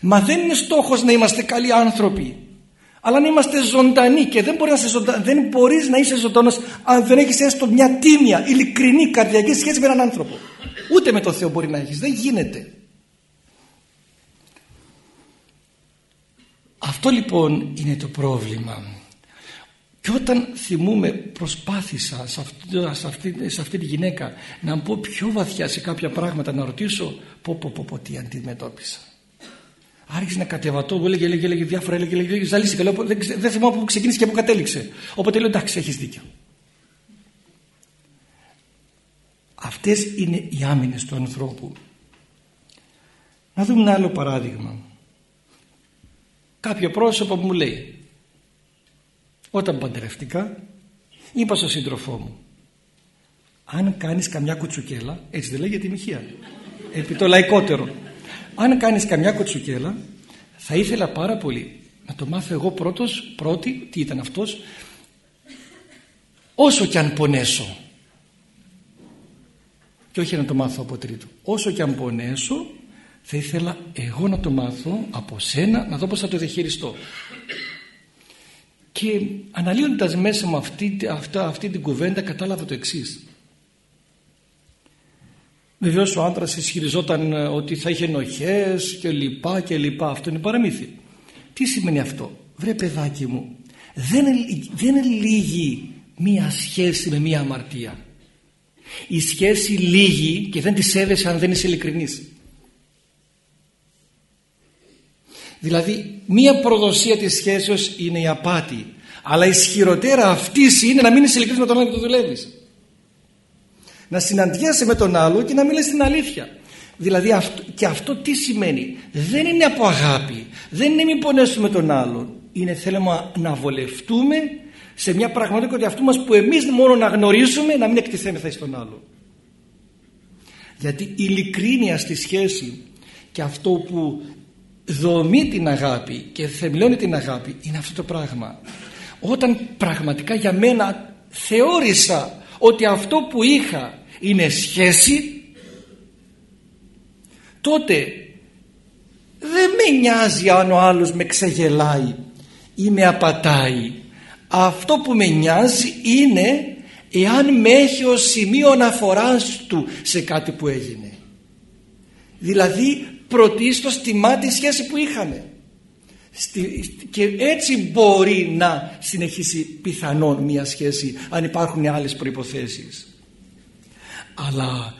Μα δεν είναι στόχος να είμαστε καλοί άνθρωποι αλλά να είμαστε ζωντανοί και δεν, μπορεί να είσαι ζωντανός, δεν μπορείς να είσαι ζωντανός αν δεν έχεις έστω μια τίμια, ειλικρινή καρδιακή σχέση με έναν άνθρωπο. Ούτε με τον Θεό μπορεί να έχεις. Δεν γίνεται. Αυτό λοιπόν είναι το πρόβλημα. Και όταν θυμούμε προσπάθησα σε αυτή, σε, αυτή, σε αυτή τη γυναίκα να μπω πιο βαθιά σε κάποια πράγματα να ρωτήσω πω πω πω, πω τι αντιμετώπισα. Άρχισε να κατεβατώ, έλεγε, έλεγε, έλεγε διάφορα, έλεγε, έλεγε, έλεγε ζαλίστηκα, λέω, δεν, δεν θυμάμαι που ξεκίνησε και που κατέληξε. Οπότε λέω εντάξει έχεις δίκιο. Αυτές είναι οι άμυνες του ανθρώπου. Να δούμε ένα άλλο παράδειγμα. Κάποιο πρόσωπο μου λέει όταν παντρευτικά είπα στον σύντροφό μου αν κάνεις καμιά κουτσουκέλα έτσι δεν λέγεται η μοιχεία επί το λαϊκότερο αν κάνεις καμιά κουτσουκέλα θα ήθελα πάρα πολύ να το μάθω εγώ πρώτος πρώτη τι ήταν αυτός όσο και αν πονέσω. Και όχι να το μάθω από τρίτο. Όσο και αν πονέσω θα ήθελα εγώ να το μάθω από σένα να δω πως θα το διαχειριστώ. Και αναλύοντας μέσα μου αυτή, αυτή την κουβέντα κατάλαβα το εξής Βεβαίως ο άντρας ισχυριζόταν ε, ότι θα είχε ενοχές και λοιπά και λοιπά. Αυτό είναι παραμύθι. Τι σημαίνει αυτό; Βρε παιδάκι μου. Δεν, δεν λύγει μία σχέση με μία αμαρτία. Η σχέση λύγει και δεν της σέβεσαι αν δεν είσαι ειλικρινής. Δηλαδή μία προδοσία της σχέσεως είναι η απάτη. Αλλά ισχυροτέρα αυτής είναι να μην είσαι ειλικρινής με τον άλλο που το δουλεύεις να συναντιέσαι με τον άλλο και να μιλάς την αλήθεια. Δηλαδή αυτό, και αυτό τι σημαίνει; Δεν είναι από αγάπη δεν είναι μην πονέσουμε τον άλλον. Είναι θέλουμε να βολευτούμε σε μια πραγματικότητα αυτού μας που εμείς μόνο να γνωρίζουμε να μην εκτιθέμεθα στον άλλο γιατί η ειλικρίνεια στη σχέση και αυτό που δομεί την αγάπη και θεμελιώνει την αγάπη είναι αυτό το πράγμα. Όταν πραγματικά για μένα θεώρησα ότι αυτό που είχα είναι σχέση τότε δεν με νοιάζει αν ο άλλος με ξεγελάει ή με απατάει. Αυτό που με νοιάζει είναι εάν με έχει ως σημείο αναφοράς του σε κάτι που έγινε. Δηλαδή πρωτίστως τιμά τη σχέση που είχαμε και έτσι μπορεί να συνεχίσει πιθανόν μια σχέση αν υπάρχουν άλλες προϋποθέσεις. Αλλά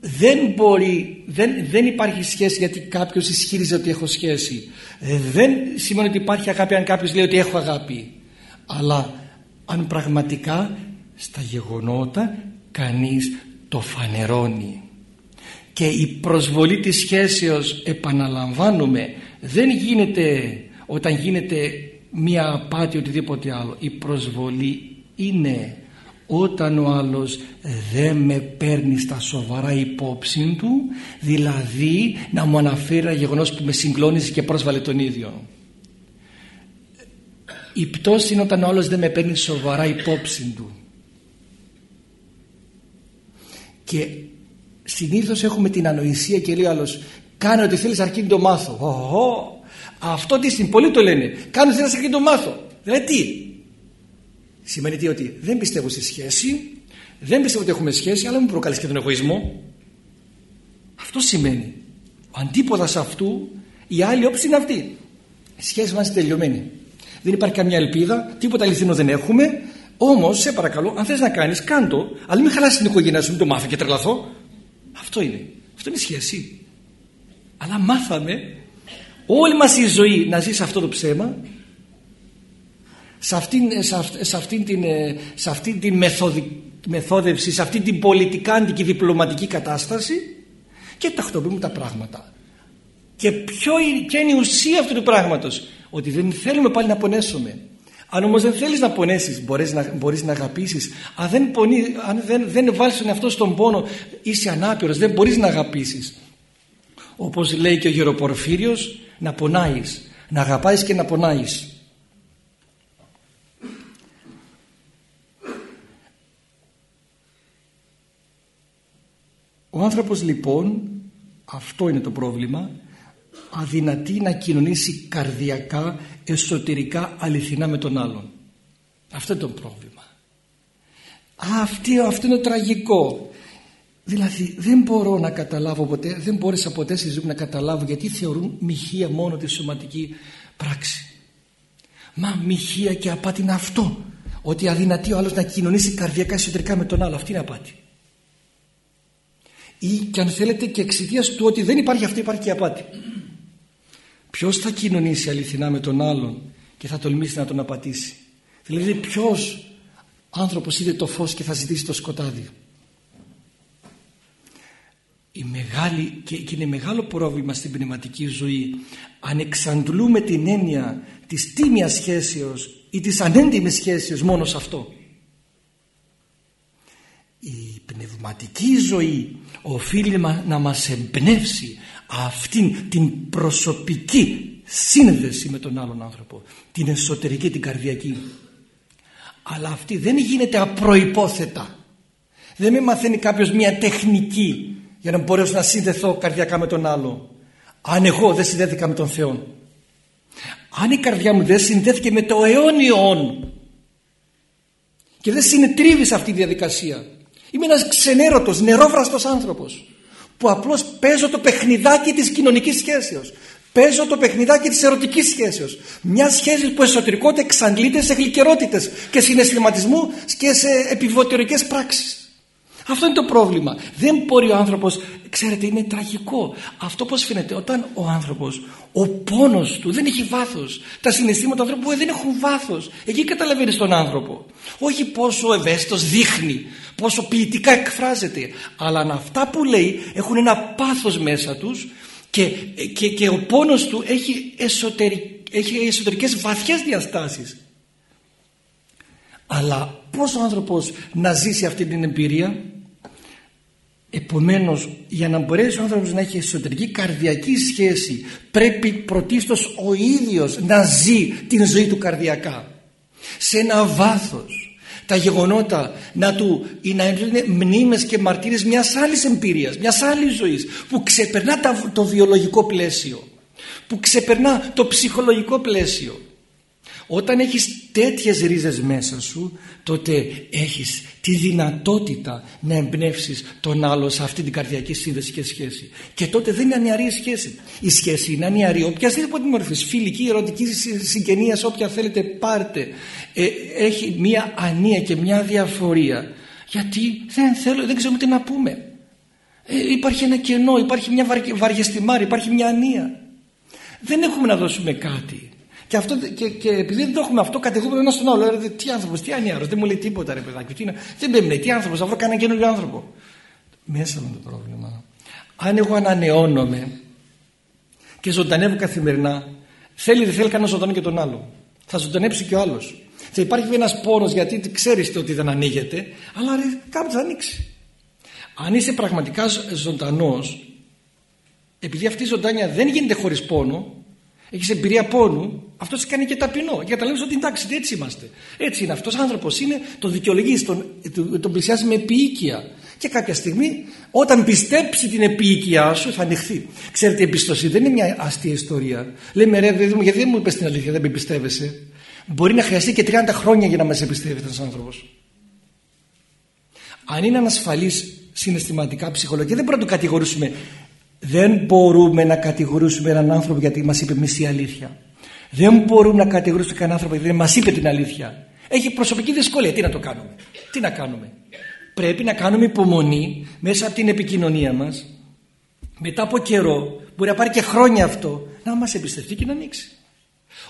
δεν μπορεί δεν, δεν υπάρχει σχέση γιατί κάποιος ισχύριζε ότι έχω σχέση. Ε, δεν σημαίνει ότι υπάρχει αγάπη αν κάποιος λέει ότι έχω αγάπη. Αλλά αν πραγματικά στα γεγονότα κανείς το φανερώνει. Και η προσβολή της σχέσεως επαναλαμβάνουμε δεν γίνεται όταν γίνεται μία απάτη οτιδήποτε άλλο. Η προσβολή είναι όταν ο άλλος δεν με παίρνει στα σοβαρά υπόψη του δηλαδή να μου αναφέρει ένα γεγονός που με συγκλώνησε και πρόσβαλε τον ίδιο. Η πτώση είναι όταν ο άλλος δεν με παίρνει σοβαρά υπόψη του. Και συνήθως έχουμε την ανοησία και λέει ο άλλος κάνε ό,τι θέλεις αρκεί να το μάθω. Ω, αυτό τι στην πολύ το λένε. Κάνε ό,τι θέλεις αρκεί να το μάθω. Δηλαδή τι; Σημαίνει τι ότι δεν πιστεύω στη σχέση δεν πιστεύω ότι έχουμε σχέση αλλά μου προκαλείς και τον εγωισμό. Αυτό σημαίνει. Ο αντίποδας αυτού η άλλη όψη είναι αυτή. Η σχέση μας είναι τελειωμένη δεν υπάρχει καμιά ελπίδα τίποτα αληθινό δεν έχουμε. Όμως σε παρακαλώ αν θες να κάνεις κάντο αλλά μην χαλάσεις την οικογένειά σου μην το μάθω και τρελαθώ. Αυτό είναι. Αυτό είναι η σχέση αλλά μάθαμε όλη μας η ζωή να ζει σε αυτό το ψέμα σε αυτήν, σε αυτήν, την, σε αυτήν την μεθοδι, μεθόδευση, σε αυτήν την πολιτικά και διπλωματική κατάσταση και τακτοποιούμε τα πράγματα. Και ποιο είναι, η ουσία αυτού του πράγματος; Ότι δεν θέλουμε πάλι να πονέσουμε. Αν όμως δεν θέλεις να πονέσεις μπορείς να, μπορείς να αγαπήσεις. Αν δεν, πονεί, αν δεν, δεν βάλεις τον εαυτό στον πόνο είσαι ανάπηρος, δεν μπορείς να αγαπήσεις. Όπως λέει και ο Γεροπορφύριος να πονάεις, να αγαπάεις και να πονάεις. Ο άνθρωπος λοιπόν, αυτό είναι το πρόβλημα, αδυνατεί να κοινωνήσει καρδιακά, εσωτερικά, αληθινά με τον άλλον. Αυτό είναι το πρόβλημα. αυτό είναι το τραγικό. Δηλαδή δεν μπορώ να καταλάβω ποτέ, δεν μπόρεσα ποτέ στη ζωή να καταλάβω γιατί θεωρούν μοιχεία μόνο τη σωματική πράξη. Μα μοιχεία και απάτη είναι αυτό. Ότι αδυνατεί ο άλλος να κοινωνήσει καρδιακά εσωτερικά με τον άλλο. Αυτή είναι απάτη ή και αν θέλετε και εξαιτίας του ότι δεν υπάρχει αυτό υπάρχει και η απάτη ποιος θα κοινωνήσει αληθινά με τον άλλον και θα τολμήσει να τον απατήσει; Δηλαδή ποιος άνθρωπος είδε το φως και θα ζητήσει το σκοτάδι; Η μεγάλη, και, και είναι μεγάλο πρόβλημα στην πνευματική ζωή αν εξαντλούμε την έννοια της τίμιας σχέσεως ή της ανέντιμης σχέσεως μόνο σε αυτό. Η πνευματική ζωή οφείλει να μας εμπνεύσει αυτήν την προσωπική σύνδεση με τον άλλον άνθρωπο την εσωτερική την καρδιακή. Αλλά αυτή δεν γίνεται απροϋπόθετα. Δεν με μαθαίνει κάποιος μια τεχνική για να μπορέσω να συνδεθώ καρδιακά με τον άλλο αν εγώ δεν συνδέθηκα με τον Θεό αν η καρδιά μου δεν συνδέθηκε με το αιώνιον και δεν συνετρίβει σε αυτή τη διαδικασία Είμαι ένας ξενέρωτος, νερόβραστος άνθρωπος που απλώς παίζω το παιχνιδάκι της κοινωνικής σχέσεως. Παίζω το παιχνιδάκι της ερωτικής σχέσεως. Μιας σχέσης που εσωτερικότητα εξαντλείται σε γλυκερότητες και συναισθηματισμού και σε επιβοτερικές πράξεις. Αυτό είναι το πρόβλημα. Δεν μπορεί ο άνθρωπος, ξέρετε είναι τραγικό. Αυτό πώς φαίνεται όταν ο άνθρωπος, ο πόνος του δεν έχει βάθος. Τα συναισθήματα του άνθρωπου δεν έχουν βάθος. Εκεί καταλαβαίνεις τον άνθρωπο. Όχι πόσο ευαίσθητος δείχνει, πόσο ποιητικά εκφράζεται. Αλλά αν αυτά που λέει έχουν ένα πάθος μέσα τους και, και, και ο πόνος του έχει, εσωτερι, έχει εσωτερικές βαθιές διαστάσεις. Αλλά πώς ο άνθρωπος να ζήσει αυτή την εμπειρία; Επομένως για να μπορέσει ο άνθρωπος να έχει εσωτερική καρδιακή σχέση πρέπει πρωτίστως ο ίδιος να ζει την ζωή του καρδιακά σε ένα βάθος τα γεγονότα να του ή να είναι μνήμες και μαρτύρες μιας άλλης εμπειρίας, μιας άλλης ζωής που ξεπερνά το βιολογικό πλαίσιο, που ξεπερνά το ψυχολογικό πλαίσιο. Όταν έχεις τέτοιες ρίζες μέσα σου τότε έχεις τη δυνατότητα να εμπνεύσεις τον άλλο σε αυτή την καρδιακή σύνδεση και σχέση. Και τότε δεν είναι ανιαρή η σχέση. Η σχέση είναι ανιαρή οποιασδήποτε μορφή, φιλική, ερωτική συγγενεία, όποια θέλετε πάρτε. Ε, έχει μία ανία και μία διαφορία. Γιατί δεν θέλω, δεν ξέρουμε τι να πούμε. Ε, υπάρχει ένα κενό, υπάρχει μια βαριεστημάρη, υπάρχει μια ανία. Δεν έχουμε να δώσουμε κάτι. Και, αυτό, και, και επειδή δεν το έχουμε αυτό, κατηγορούμε ένα στον άλλο. Ρε, τι άνθρωπος, τι ανιάρος, δεν μου λέει τίποτα, ρε παιδάκι. Τι, δεν με λέει, τι άνθρωπος, θα βρω κανένα καινούριο άνθρωπο. Μέσα με το πρόβλημα. Αν εγώ ανανεώνομαι και ζωντανεύω καθημερινά, θέλει δεν θέλει κανένας ζωντανό και τον άλλο. Θα ζωντανέψει και ο άλλος. Θα υπάρχει ένας πόνος γιατί ξέρεις ότι δεν ανοίγεται, αλλά ρε, κάπου θα ανοίξει. Αν είσαι πραγματικά ζωντανός, επειδή αυτή η ζωντάνια δεν γίνεται χωρίς πόνο, έχεις εμπειρία πόνου, αυτός σε κάνει και ταπεινό. Για να λέμε ότι εντάξει, έτσι είμαστε. Έτσι είναι αυτός άνθρωπος. Είναι, το δικαιολογείς, τον, τον πλησιάζει με επίοικια. Και κάποια στιγμή, όταν πιστέψει την επίοικιά σου, θα ανοιχθεί. Ξέρετε, η εμπιστοσύνη δεν είναι μια αστεία ιστορία. Λέμε ρε, παιδί μου, γιατί δεν μου είπες την αλήθεια, δεν με πιστεύεσαι. Μπορεί να χρειαστεί και 30 χρόνια για να μας εμπιστεύεται ένας άνθρωπος. Αν είναι ανασφαλής συναισθηματικά, ψυχολογικά, δεν μπορούμε να το κατηγορήσουμε δεν μπορούμε να κατηγορήσουμε έναν άνθρωπο γιατί μας είπε μισή αλήθεια. Δεν μπορούμε να κατηγορήσουμε κανέναν άνθρωπο γιατί δεν μας είπε την αλήθεια. Έχει προσωπική δυσκολία. Τι να το κάνουμε; Τι να κάνουμε; Πρέπει να κάνουμε υπομονή μέσα από την επικοινωνία μας. Μετά από καιρό, μπορεί να πάρει και χρόνια αυτό, να μας εμπιστευτεί και να ανοίξει.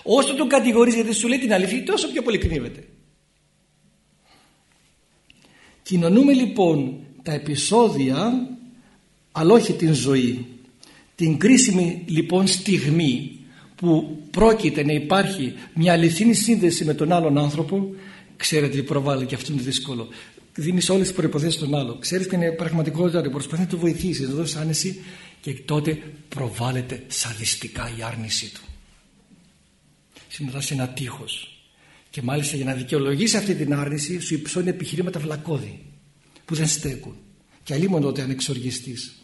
Όσο τον κατηγορείς γιατί σου λέει την αλήθεια, τόσο πιο πολύ κρύβεται. Κοινωνούμε λοιπόν τα επεισόδια αλλά όχι την ζωή. Την κρίσιμη λοιπόν στιγμή που πρόκειται να υπάρχει μια αληθινή σύνδεση με τον άλλον άνθρωπο ξέρετε τι προβάλλει και αυτό είναι δύσκολο. Δίνεις όλες τις προϋποθέσεις στον άλλο. Ξέρεις ποια είναι η πραγματικότητα ότι προσπαθεί να του βοηθήσεις να δώσεις άνεση και τότε προβάλλεται σαδιστικά η άρνησή του. Συνοδάς ένα τείχος. Και μάλιστα για να δικαιολογήσει αυτή την άρνηση σου υψώνει επιχειρήματα βλακώδη που δεν στέκουν. Και αλλήμον τότε ανεξοργιστής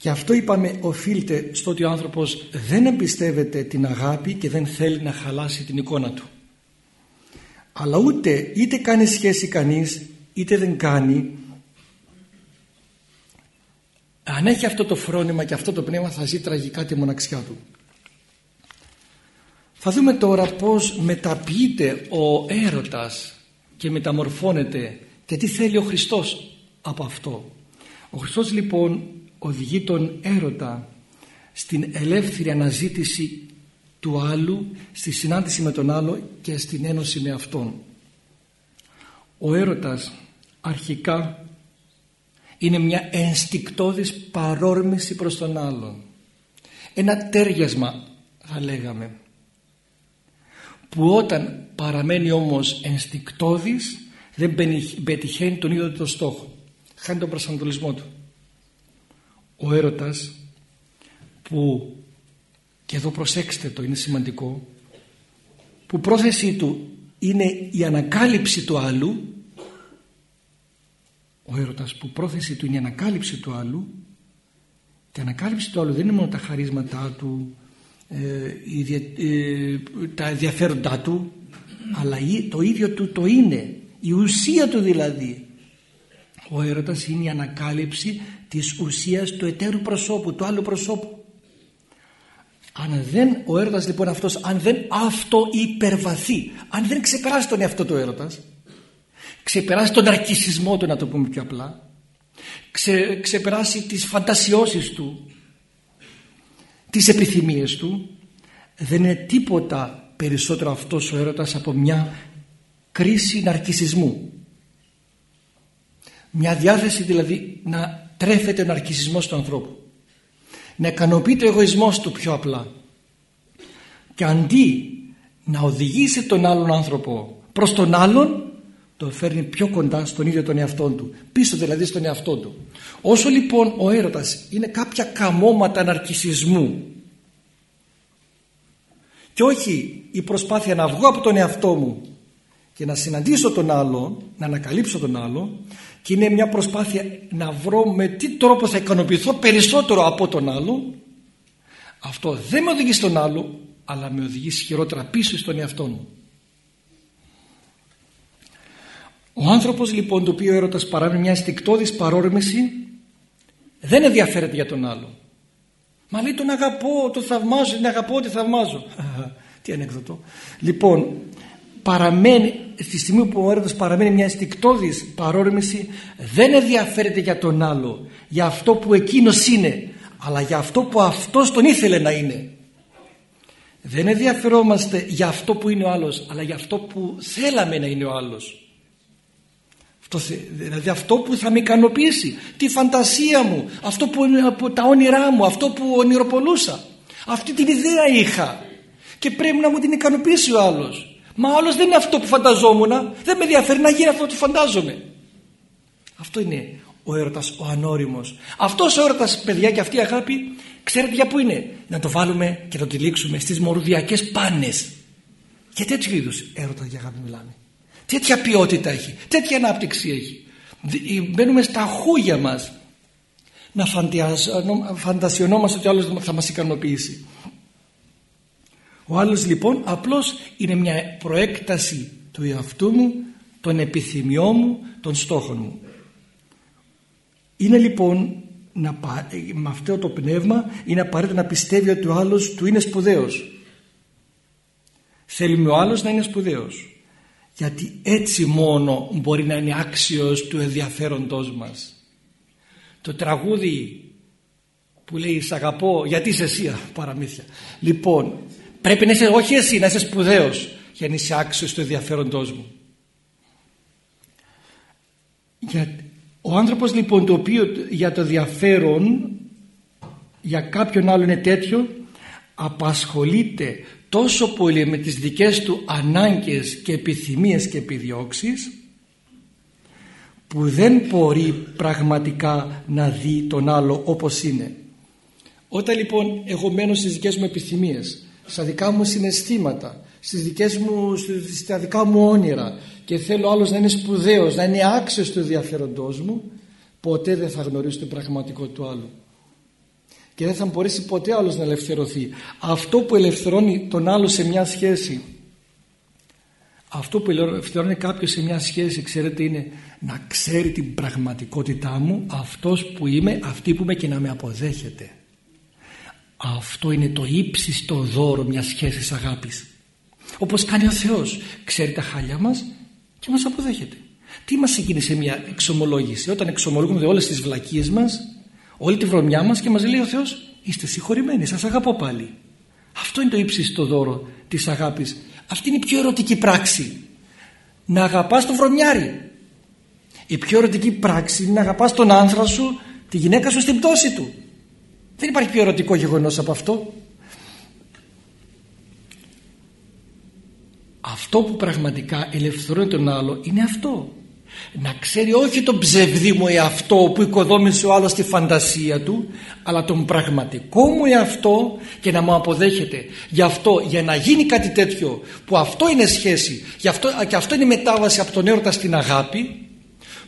και αυτό είπαμε οφείλεται στο ότι ο άνθρωπος δεν εμπιστεύεται την αγάπη και δεν θέλει να χαλάσει την εικόνα του. Αλλά ούτε είτε κάνει σχέση κανείς είτε δεν κάνει αν έχει αυτό το φρόνημα και αυτό το πνεύμα θα ζει τραγικά τη μοναξιά του. Θα δούμε τώρα πως μεταποιείται ο έρωτας και μεταμορφώνεται και τι θέλει ο Χριστός από αυτό. Ο Χριστός λοιπόν οδηγεί τον έρωτα στην ελεύθερη αναζήτηση του άλλου, στη συνάντηση με τον άλλο και στην ένωση με αυτόν. Ο έρωτας αρχικά είναι μια ενστικτόδης παρόρμηση προς τον άλλον. Ένα τέριασμα θα λέγαμε που όταν παραμένει όμως ενστικτόδης δεν πετυχαίνει τον ίδιο το στόχο. Χάνει τον προσανατολισμό του ο έρωτας που και εδώ προσέξτε το είναι σημαντικό που πρόθεσή του είναι η ανακάλυψη του άλλου ο έρωτας που πρόθεση του είναι η ανακάλυψη του άλλου και η ανακάλυψη του άλλου δεν είναι μόνο τα χαρίσματά του ε, ε, τα ενδιαφέροντά του αλλά το ίδιο του το είναι. Η ουσία του δηλαδή. Ο έρωτας είναι η ανακάλυψη της ουσίας του εταίρου προσώπου, του άλλου προσώπου. Αν δεν, ο έρωτας λοιπόν αυτός, αν δεν αυτό υπερβαθεί, αν δεν ξεπεράσει τον εαυτό του έρωτας, ξεπεράσει τον αρκισισμό του να το πούμε πιο απλά, ξε, ξεπεράσει τις φαντασιώσεις του, τις επιθυμίες του, δεν είναι τίποτα περισσότερο αυτός ο έρωτας από μια κρίση ναρκισισμού. Μια διάθεση δηλαδή να τρέφεται ο ναρκισισμός του ανθρώπου. Να ικανοποιείται ο εγωισμός του πιο απλά. Και αντί να οδηγήσει τον άλλον άνθρωπο προς τον άλλον το φέρνει πιο κοντά στον ίδιο τον εαυτό του. Πίσω δηλαδή στον εαυτό του. Όσο λοιπόν ο έρωτας είναι κάποια καμώματα ναρκισισμού και όχι η προσπάθεια να βγω από τον εαυτό μου και να συναντήσω τον άλλο, να ανακαλύψω τον άλλο και είναι μια προσπάθεια να βρω με τι τρόπο θα ικανοποιηθώ περισσότερο από τον άλλο αυτό δεν με οδηγεί στον άλλο αλλά με οδηγεί χειρότερα πίσω στον εαυτό μου. Ο άνθρωπος λοιπόν το οποίο έρωτας παράμει μια αισθηκτόδης παρόρμηση δεν ενδιαφέρεται για τον άλλο μα λέει τον αγαπώ, τον θαυμάζω, την αγαπώ, τη θαυμάζω (laughs) τι ανέκδοτο. Λοιπόν παραμένει στη στιγμή που ο έρωτας παραμένει μια αισθηκτόδης παρόρμηση δεν ενδιαφέρεται για τον άλλο για αυτό που εκείνος είναι αλλά για αυτό που αυτός τον ήθελε να είναι. Δεν ενδιαφερόμαστε για αυτό που είναι ο άλλος αλλά για αυτό που θέλαμε να είναι ο άλλος. Αυτό, δηλαδή αυτό που θα με ικανοποιήσει τη φαντασία μου αυτό που είναι τα όνειρά μου αυτό που ονειροπολούσα. Αυτή την ιδέα είχα και πρέπει να μου την ικανοποιήσει ο άλλος Μα άλλος δεν είναι αυτό που φανταζόμουν. Δεν με ενδιαφέρει να γίνει αυτό που φαντάζομαι. Αυτό είναι ο έρωτας ο ανώριμος. Αυτός ο έρωτας παιδιά και αυτή η αγάπη ξέρετε για πού είναι; Να το βάλουμε και να το τυλίξουμε στις μορουδιακές πάνες. Και τέτοιου είδους έρωτα για αγάπη μιλάμε. Τέτοια ποιότητα έχει. Τέτοια ανάπτυξη έχει. Μπαίνουμε στα χούγια μας να φαντασιωνόμαστε ότι άλλος θα μας ικανοποιήσει. Ο άλλος λοιπόν απλώς είναι μια προέκταση του εαυτού μου, των επιθυμιών μου, των στόχων μου. Είναι λοιπόν να, με αυτό το πνεύμα είναι απαραίτητο να πιστεύει ότι ο άλλος του είναι σπουδαίος. Θέλουμε ο άλλος να είναι σπουδαίος. Γιατί έτσι μόνο μπορεί να είναι άξιος του ενδιαφέροντός μας. Το τραγούδι που λέει «Σ' αγαπώ γιατί είσαι εσύ» παραμύθια. Λοιπόν, Πρέπει να είσαι όχι εσύ, να είσαι σπουδαίος για να είσαι άξιος του ενδιαφέροντός μου. Για, ο άνθρωπος λοιπόν το οποίο για το ενδιαφέρον για κάποιον άλλο είναι τέτοιο απασχολείται τόσο πολύ με τις δικές του ανάγκες και επιθυμίες και επιδιώξεις που δεν μπορεί πραγματικά να δει τον άλλο όπως είναι. Όταν λοιπόν εγώ μένω στις δικές μου επιθυμίες στα δικά μου συναισθήματα, στις δικές μου, στα δικά μου όνειρα και θέλω άλλος να είναι σπουδαίος, να είναι άξιος του ενδιαφέροντός μου, ποτέ δεν θα γνωρίσει το πραγματικό του άλλου. Και δεν θα μπορέσει ποτέ άλλος να ελευθερωθεί. Αυτό που ελευθερώνει τον άλλο σε μια σχέση, αυτό που ελευθερώνει κάποιος σε μια σχέση, ξέρετε, είναι να ξέρει την πραγματικότητά μου, αυτός που είμαι, αυτή που είμαι και να με αποδέχεται. Αυτό είναι το ύψιστο δώρο μιας σχέσης αγάπης. Όπως κάνει ο Θεός. Ξέρει τα χάλια μας και μας αποδέχεται. Τι μας εκείνη σε μια εξομολόγηση; Όταν εξομολογούμε όλες τις βλακίες μας, όλη τη βρωμιά μας και μας λέει ο Θεός είστε συγχωρημένοι, σας αγαπώ πάλι. Αυτό είναι το ύψιστο δώρο της αγάπης. Αυτή είναι η πιο ερωτική πράξη. Να αγαπάς τον βρωμιάρι. Η πιο ερωτική πράξη είναι να αγαπάς τον άνθρα σου, τη γυναίκα σου στην πτώση του. Δεν υπάρχει πιο ερωτικό γεγονός από αυτό. Αυτό που πραγματικά ελευθερώνει τον άλλο είναι αυτό. Να ξέρει όχι τον ψευδή μου εαυτό που οικοδόμησε ο άλλος στη φαντασία του αλλά τον πραγματικό μου εαυτό και να μου αποδέχεται. Γι' αυτό για να γίνει κάτι τέτοιο που αυτό είναι σχέση γι αυτό, και αυτό είναι μετάβαση από τον έρωτα στην αγάπη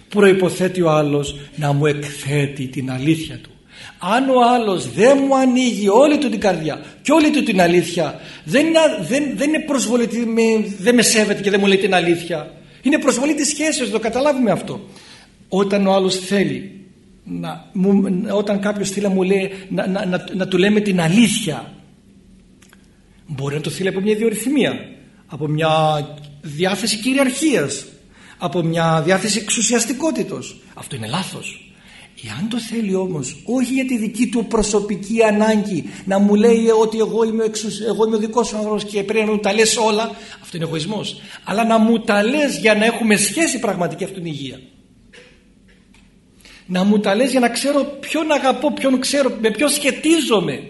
προϋποθέτει ο άλλος να μου εκθέτει την αλήθεια του αν ο άλλος δεν μου ανοίγει όλη του την καρδιά και όλη του την αλήθεια δεν είναι, δεν, δεν είναι προσβολή με, δεν με σέβεται και δεν μου λέει την αλήθεια. Είναι προσβολή της σχέσης το καταλάβουμε αυτό. Όταν ο άλλος θέλει να, μου, όταν κάποιος θέλει να μου λέει να, να, να, να του λέμε την αλήθεια μπορεί να το θέλει από μια διορυθμία από μια διάθεση κυριαρχίας από μια διάθεση εξουσιαστικότητος. Αυτό είναι λάθος Εάν το θέλει όμως όχι για τη δική του προσωπική ανάγκη να μου λέει ότι εγώ είμαι, εξους... εγώ είμαι ο δικός σου άνθρωπος και πρέπει να μου τα λες όλα αυτό είναι εγωισμός. Αλλά να μου τα λες για να έχουμε σχέση πραγματική αυτήν την υγεία. Να μου τα λες για να ξέρω ποιον αγαπώ ποιον ξέρω με ποιον σχετίζομαι.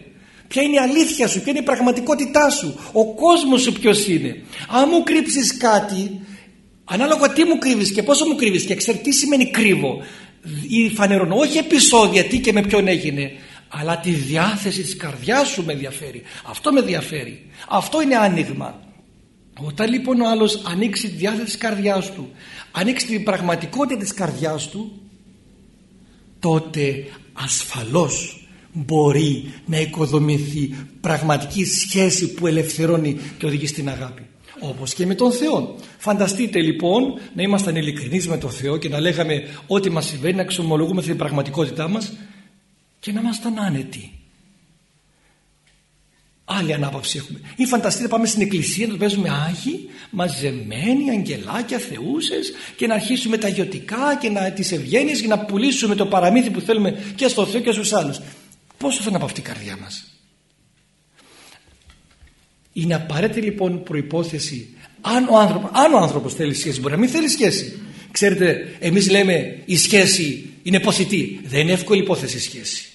Ποια είναι η αλήθεια σου ποια είναι η πραγματικότητά σου. Ο κόσμος σου ποιος είναι. Αν μου κρύψεις κάτι ανάλογα τι μου κρύβεις και πόσο μου κρύβεις και ξέρει τι σημαίνει κρύβω ή φανερώνω όχι επεισόδια τι και με ποιον έγινε αλλά τη διάθεση της καρδιάς σου με ενδιαφέρει. Αυτό με ενδιαφέρει. Αυτό είναι άνοιγμα. Όταν λοιπόν ο άλλος ανοίξει τη διάθεση της καρδιάς του ανοίξει την πραγματικότητα της καρδιάς του τότε ασφαλώς μπορεί να οικοδομηθεί πραγματική σχέση που ελευθερώνει και οδηγεί στην αγάπη όπως και με τον Θεό. Φανταστείτε λοιπόν να ήμασταν ειλικρινείς με τον Θεό και να λέγαμε ό,τι μας συμβαίνει, να εξομολογούμε την πραγματικότητά μας και να ήμασταν άνετοι. Άλλη ανάπαυση έχουμε. Ή φανταστείτε πάμε στην εκκλησία να το παίζουμε άγιοι, μαζεμένοι, αγγελάκια, θεούσες και να αρχίσουμε τα γιοτικά και να, τις ευγένειες και να πουλήσουμε το παραμύθι που θέλουμε και στο Θεό και στους άλλους. Πόσο θα είναι από αυτή η καρδιά μας; Είναι απαραίτητη λοιπόν προϋπόθεση αν ο, άνθρωπος, αν ο άνθρωπος θέλει σχέση μπορεί να μην θέλει σχέση. Ξέρετε εμείς λέμε η σχέση είναι ποθητή. Δεν είναι εύκολη υπόθεση η σχέση.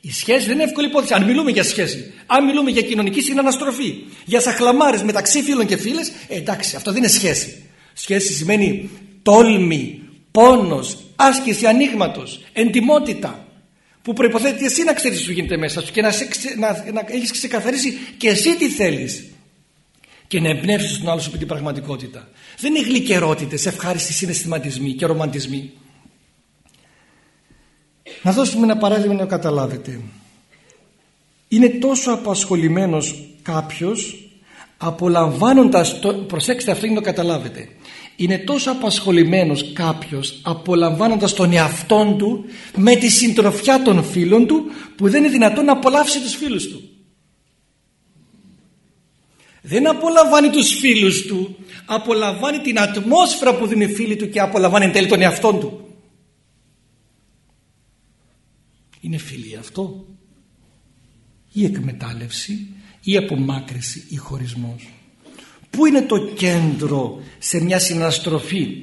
Η σχέση δεν είναι εύκολη υπόθεση. Αν μιλούμε για σχέση, αν μιλούμε για κοινωνική συναναστροφή, για σαχλαμάρες μεταξύ φίλων και φίλες, ε, εντάξει, αυτό δεν είναι σχέση. Σχέση σημαίνει τόλμη, πόνος, άσκηση ανοίγματος, εντιμότητα. Που προποθέτει εσύ να ξέρεις τι σου γίνεται μέσα σου και να, να, να έχεις ξεκαθαρίσει και εσύ τι θέλεις. Και να εμπνεύσεις τον άλλο σου την πραγματικότητα. Δεν είναι γλυκερότητες, ευχάριστοι συναισθηματισμοί και ρομαντισμοί. Να δώσουμε ένα παράδειγμα να το καταλάβετε. Είναι τόσο απασχολημένος κάποιος απολαμβάνοντας το, προσέξτε αυτό για να το καταλάβετε είναι τόσο απασχολημένος κάποιος απολαμβάνοντας τον εαυτόν του με τη συντροφιά των φίλων του που δεν είναι δυνατόν να απολαύσει τους φίλους του δεν απολαμβάνει τους φίλους του απολαμβάνει την ατμόσφαιρα που δίνει φίλοι του και απολαμβάνει εν τέλει τον εαυτόν του είναι φιλία αυτό; Ή εκμετάλλευση ή απομάκρυση ή χωρισμός. Πού είναι το κέντρο σε μια συναστροφή;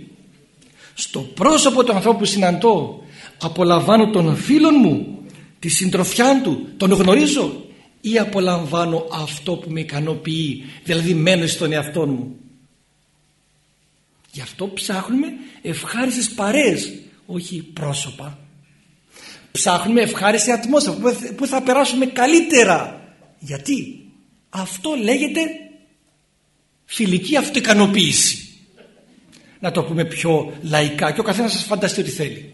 Στο πρόσωπο του ανθρώπου που συναντώ απολαμβάνω τον φίλον μου, τη συντροφιά του, τον γνωρίζω ή απολαμβάνω αυτό που με ικανοποιεί, δηλαδή μένω στον εαυτό μου; Γι' αυτό ψάχνουμε ευχάριστες παρέες, όχι πρόσωπα ψάχνουμε ευχάριστη ατμόσφαιρα που θα περάσουμε καλύτερα γιατί; Αυτό λέγεται φιλική αυτοικανοποίηση. Να το πούμε πιο λαϊκά και ο καθένας σας φανταστεί ότι θέλει.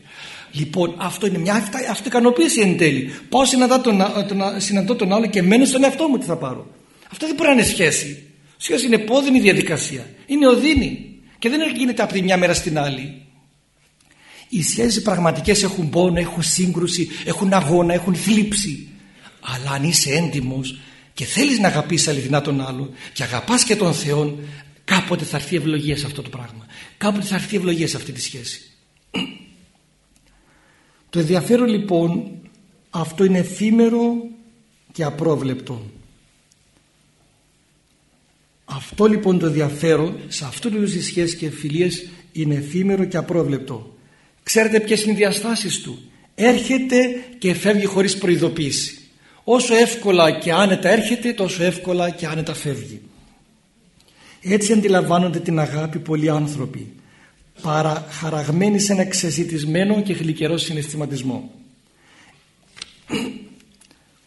Λοιπόν αυτό είναι μια αυτοικανοποίηση εν τέλει. Πάω συναντώ τον, τον, συναντώ τον άλλο και μένω στον εαυτό μου τι θα πάρω. Αυτό δεν μπορεί να είναι σχέση. Σχέση είναι πόδινη διαδικασία. Είναι οδύνη. Και δεν γίνεται από τη μια μέρα στην άλλη. Οι σχέσεις πραγματικές έχουν πόνο, έχουν σύγκρουση, έχουν αγώνα, έχουν θλίψη. Αλλά αν είσαι έντιμος και θέλεις να αγαπήσεις αληθινά τον άλλο και αγαπάς και τον Θεό, κάποτε θα έρθει ευλογία σε αυτό το πράγμα. Κάποτε θα έρθει ευλογία σε αυτή τη σχέση. (clears throat) Το ενδιαφέρον λοιπόν αυτό είναι εφήμερο και απρόβλεπτο. Αυτό λοιπόν το ενδιαφέρον σε αυτό το είδους σχέσεις και φιλίες είναι εφήμερο και απρόβλεπτο. Ξέρετε ποιες είναι οι διαστάσεις του; Έρχεται και φεύγει χωρίς προειδοποίηση. Όσο εύκολα και άνετα έρχεται τόσο εύκολα και άνετα φεύγει. Έτσι αντιλαμβάνονται την αγάπη πολλοί άνθρωποι παραχαραγμένοι σε ένα ξεζητισμένο και γλυκερό συναισθηματισμό.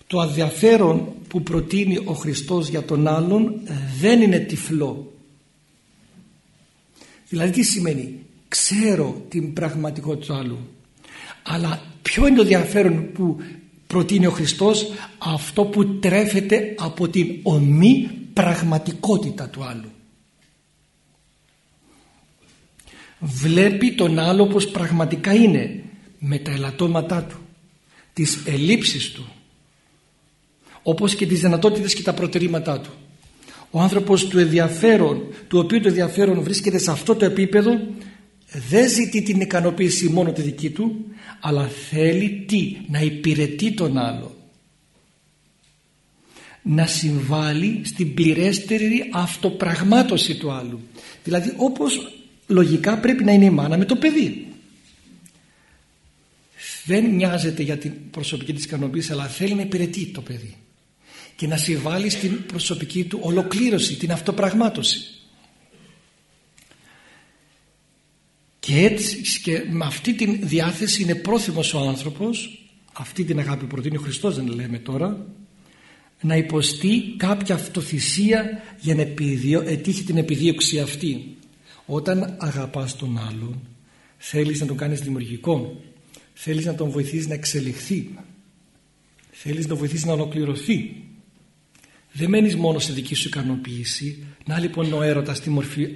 Το αδιαφέρον που προτείνει ο Χριστός για τον άλλον δεν είναι τυφλό. Δηλαδή τι σημαίνει; Ξέρω την πραγματικότητα του άλλου αλλά ποιο είναι το ενδιαφέρον που προτείνει ο Χριστός αυτό που τρέφεται από την ομή πραγματικότητα του άλλου. Βλέπει τον άλλο όπως πραγματικά είναι με τα ελαττώματά του τις ελλείψεις του όπως και τις δυνατότητες και τα προτερήματά του. Ο άνθρωπος του ενδιαφέρον του οποίου το ενδιαφέρον βρίσκεται σε αυτό το επίπεδο δεν ζητεί την ικανοποίηση μόνο τη δική του αλλά θέλει τι να υπηρετεί τον άλλο. Να συμβάλλει στην πληρέστερη αυτοπραγμάτωση του άλλου. Δηλαδή όπως λογικά πρέπει να είναι η μάνα με το παιδί. Δεν νοιάζεται για την προσωπική της ικανοποίηση αλλά θέλει να υπηρετεί το παιδί. Και να συμβάλλει στην προσωπική του ολοκλήρωση την αυτοπραγμάτωση Και έτσι και με αυτή τη διάθεση είναι πρόθυμος ο άνθρωπος αυτή την αγάπη που προτείνει ο Χριστός δεν λέμε τώρα να υποστεί κάποια αυτοθυσία για να ετύχει την επιδίωξη αυτή. Όταν αγαπάς τον άλλον θέλεις να τον κάνεις δημιουργικό, θέλεις να τον βοηθήσεις να εξελιχθεί, θέλεις να τον βοηθήσεις να ολοκληρωθεί. Δεν μένεις μόνο σε δική σου ικανοποίηση, να λοιπόν ο έρωτας τι μορφή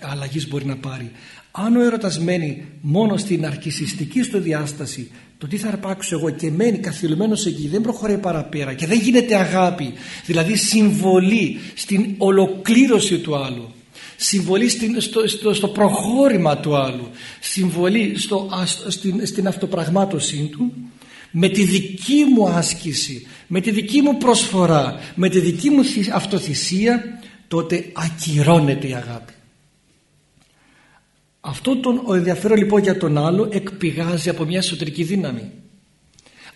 αλλαγής μπορεί να πάρει. Αν ο έρωτας μένει μόνο στην αρκισιστική του διάσταση το τι θα αρπάξω εγώ και μένει καθυλωμένος εκεί δεν προχωράει παραπέρα και δεν γίνεται αγάπη. Δηλαδή συμβολή στην ολοκλήρωση του άλλου. Συμβολή στην, στο, στο, στο, προχώρημα του άλλου. Συμβολή στο, στην, στην αυτοπραγμάτωσή του. Με τη δική μου άσκηση με τη δική μου προσφορά με τη δική μου αυτοθυσία τότε ακυρώνεται η αγάπη αυτό τον, ο ενδιαφέρον λοιπόν για τον άλλο εκπηγάζει από μια εσωτερική δύναμη.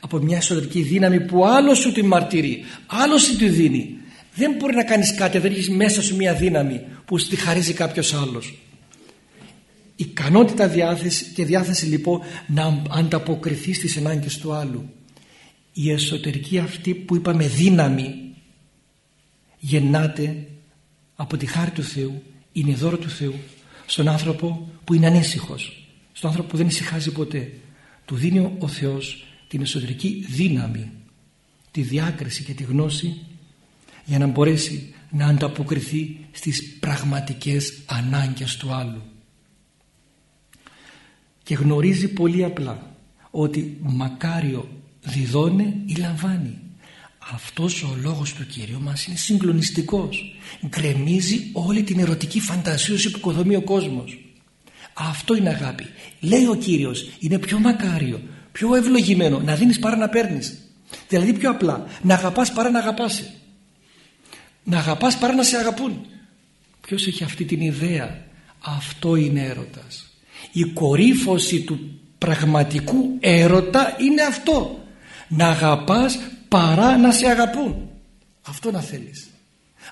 Από μια εσωτερική δύναμη που άλλο σου τη μαρτυρεί, άλλο σου τη δίνει. Δεν μπορεί να κάνεις κάτι, δεν έχεις μέσα σου μια δύναμη που σου τη χαρίζει κάποιος άλλος. Ικανότητα διάθεση και διάθεση λοιπόν να ανταποκριθείς στις ανάγκες του άλλου. Η εσωτερική αυτή που είπαμε δύναμη γεννάται από τη χάρη του Θεού, είναι δώρο του Θεού στον άνθρωπο που είναι ανήσυχος, στον άνθρωπο που δεν ησυχάζει ποτέ. Του δίνει ο Θεός την εσωτερική δύναμη, τη διάκριση και τη γνώση για να μπορέσει να ανταποκριθεί στις πραγματικές ανάγκες του άλλου. Και γνωρίζει πολύ απλά ότι μακάριο διδώνει ή λαμβάνει. Αυτός ο λόγος του Κυρίου μας είναι συγκλονιστικός. Γκρεμίζει όλη την ερωτική φαντασίωση που οικοδομεί ο κόσμος. Αυτό είναι αγάπη. Λέει ο Κύριος, είναι πιο μακάριο, πιο ευλογημένο να δίνεις παρά να παίρνεις. Δηλαδή πιο απλά, να αγαπάς παρά να αγαπάσαι. Να αγαπάς παρά να σε αγαπούν. Ποιος έχει αυτή την ιδέα; Αυτό είναι έρωτας. Η κορύφωση του πραγματικού έρωτα είναι αυτό. Να αγαπάς παρά να σε αγαπούν. Αυτό να θέλεις.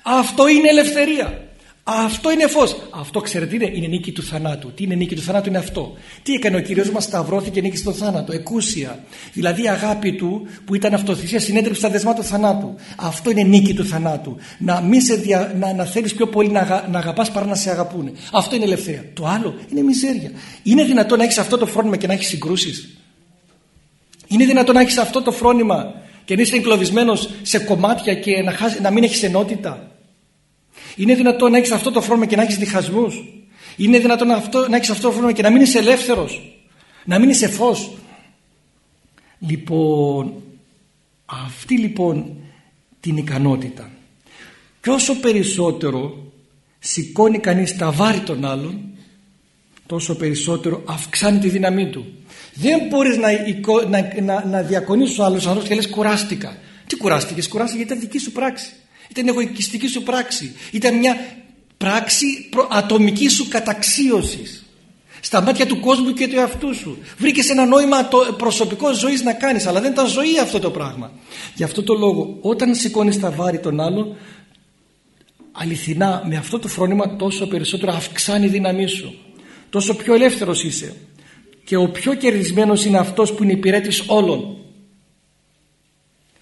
Αυτό είναι ελευθερία. Αυτό είναι φως. Αυτό ξέρετε τι είναι; Είναι νίκη του θανάτου. Τι είναι νίκη του θανάτου είναι αυτό. Τι έκανε ο Κύριος μας σταυρώθηκε νίκη στον θάνατο. Εκούσια. Δηλαδή η αγάπη του που ήταν αυτοθυσία συνέτρεψε στα δεσμά του θανάτου. Αυτό είναι νίκη του θανάτου. Να, μην σε δια, να, να θέλεις πιο πολύ να, να αγαπάς παρά να σε αγαπούν. Αυτό είναι ελευθερία. Το άλλο είναι μιζέρια. Είναι δυνατόν να έχεις αυτό το φρόνημα και να έχεις συγκρούσεις; Είναι δυνατόν να έχεις αυτό το φρόνημα; Και να είσαι εγκλωβισμένος σε κομμάτια και να, να μην έχεις ενότητα. Είναι δυνατόν να έχεις αυτό το φρόνημα και να έχεις διχασμούς. Είναι δυνατόν να, αυτό, να έχεις αυτό το φρόνημα και να μην είσαι ελεύθερος. Να μην είσαι φως. Λοιπόν, αυτή λοιπόν την ικανότητα. Και όσο περισσότερο σηκώνει κανείς τα βάρη των άλλων, τόσο περισσότερο αυξάνει τη δύναμή του. Δεν μπορείς να, να, να, να διακονήσεις τους άλλους ανθρώπους και λες κουράστηκα. Τι κουράστηκες, κουράστηκε γιατί ήταν δική σου πράξη. Ήταν εγωικιστική σου πράξη. Ήταν μια πράξη ατομική σου καταξίωσης. Στα μάτια του κόσμου και του εαυτού σου. Βρήκες ένα νόημα προσωπικό ζωής να κάνεις. Αλλά δεν ήταν ζωή αυτό το πράγμα. Γι' αυτό το λόγο όταν σηκώνεις τα βάρη των άλλων αληθινά με αυτό το φρόνημα τόσο περισσότερο αυξάνει η δύναμή σου. Τόσο πιο ελεύθερος είσαι και ο πιο κερδισμένος είναι αυτός που είναι υπηρέτης όλων.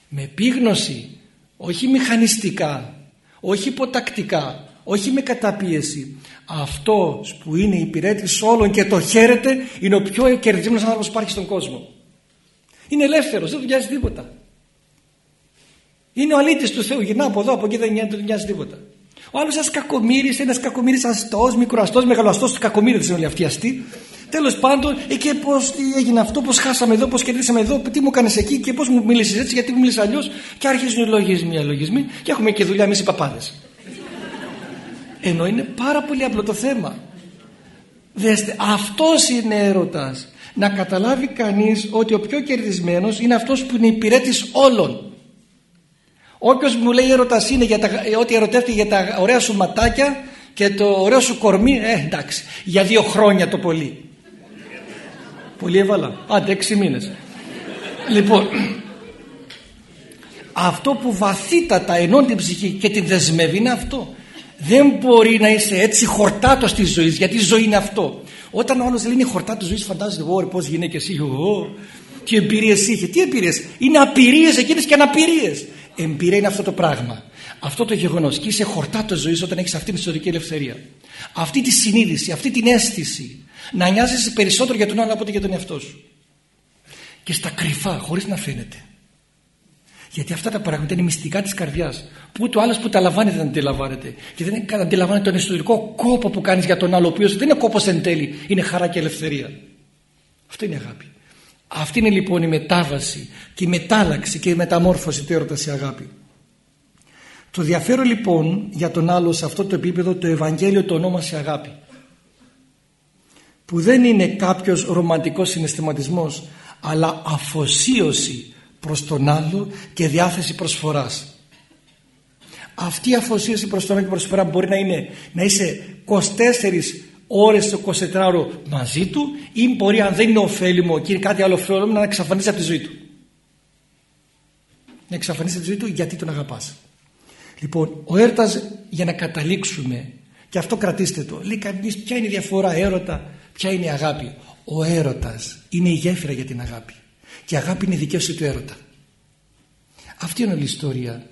Με επίγνωση όχι μηχανιστικά όχι υποτακτικά όχι με καταπίεση αυτός που είναι υπηρέτης όλων και το χαίρεται είναι ο πιο κερδισμένος άνθρωπος που υπάρχει στον κόσμο. Είναι ελεύθερος δεν του νοιάζει τίποτα. Είναι ο αλήτης του Θεού γυρνά από εδώ από εκεί δεν του νοιάζει τίποτα. Ο άλλος ένας κακομύρης, ένας κακομύρης αστός, μικροαστός, μεγαλοαστός, κακομύρης είναι όλοι αυτοί αστοί Τέλος πάντων, ε, και πώς τι έγινε αυτό, πώς χάσαμε εδώ, πώς κερδίσαμε εδώ, τι μου κάνεις εκεί και πώς μου μίλησες έτσι, γιατί μου μίλησες αλλιώς και αρχίζουν οι λογισμοί, οι λογισμοί και έχουμε και δουλειά εμείς οι παπάδες. Ενώ είναι πάρα πολύ απλό το θέμα. Δέστε, αυτός είναι έρωτας. Να καταλάβει κανείς ότι ο πιο κερδισμένος είναι αυτός που είναι υπηρέτης όλων. Όποιος μου λέει έρωτας είναι για τα, ότι ερωτεύτηκε για τα ωραία σου ματάκια και το ωραίο σου κορμί, ε εντάξει, για δύο χρόνια το πολύ. Πολύ έβαλα. Άντε έξι μήνες. λοιπόν, αυτό που βαθύτατα ενώνει την ψυχή και την δεσμεύει είναι αυτό. Δεν μπορεί να είσαι έτσι χορτάτος της ζωής, γιατί η ζωή είναι αυτό. Όταν ο άλλος λέει είναι χορτάτος ζωής, φαντάζεται εγώ πώς γυναίκες είχε, τι εμπειρίες είχε. Τι εμπειρίες, είναι απειρίες εκείνες και αναπηρίες. εμπειρία είναι αυτό το πράγμα. Αυτό το γεγονός και είσαι χορτάτος ζωής όταν έχεις αυτή την ιστορική ελευθερία. Αυτή τη συνείδηση, αυτή την αίσθηση να νοιάζεσαι περισσότερο για τον άλλο από ότι για τον εαυτό σου. Και στα κρυφά, χωρίς να φαίνεται. Γιατί αυτά τα πράγματα είναι μυστικά της καρδιάς που ούτε ο άλλος που τα λαμβάνει δεν αντιλαμβάνεται και δεν αντιλαμβάνει τον εσωτερικό κόπο που κάνεις για τον άλλο ο οποίος δεν είναι κόπος εν τέλει, είναι χαρά και ελευθερία. Αυτό είναι αγάπη. Αυτή είναι λοιπόν η μετάβαση και η μετάλλαξη και η μεταμόρφωση του έρωτας σε αγάπη. Το διαφέρω λοιπόν για τον άλλο σε αυτό το επίπεδο το Ευαγγέλιο το ονόμασε αγάπη που δεν είναι κάποιος ρομαντικός συναισθηματισμός αλλά αφοσίωση προς τον άλλο και διάθεση προσφοράς. Αυτή η αφοσίωση προς τον άλλο και προσφορά μπορεί να είναι να είσαι 24 ώρες το 24ωρο μαζί του ή μπορεί αν δεν είναι ωφέλιμο και είναι κάτι άλλο ωφέλιμο να εξαφανίσει από τη ζωή του. Να εξαφανίσει από τη ζωή του γιατί τον αγαπάς. Λοιπόν, ο έρωτας για να καταλήξουμε και αυτό κρατήστε το. Λέει κανείς ποια είναι η διαφορά έρωτα, ποια είναι η αγάπη. Ο έρωτας είναι η γέφυρα για την αγάπη. Και η αγάπη είναι η δικαίωση του έρωτα. Αυτή είναι όλη η ιστορία.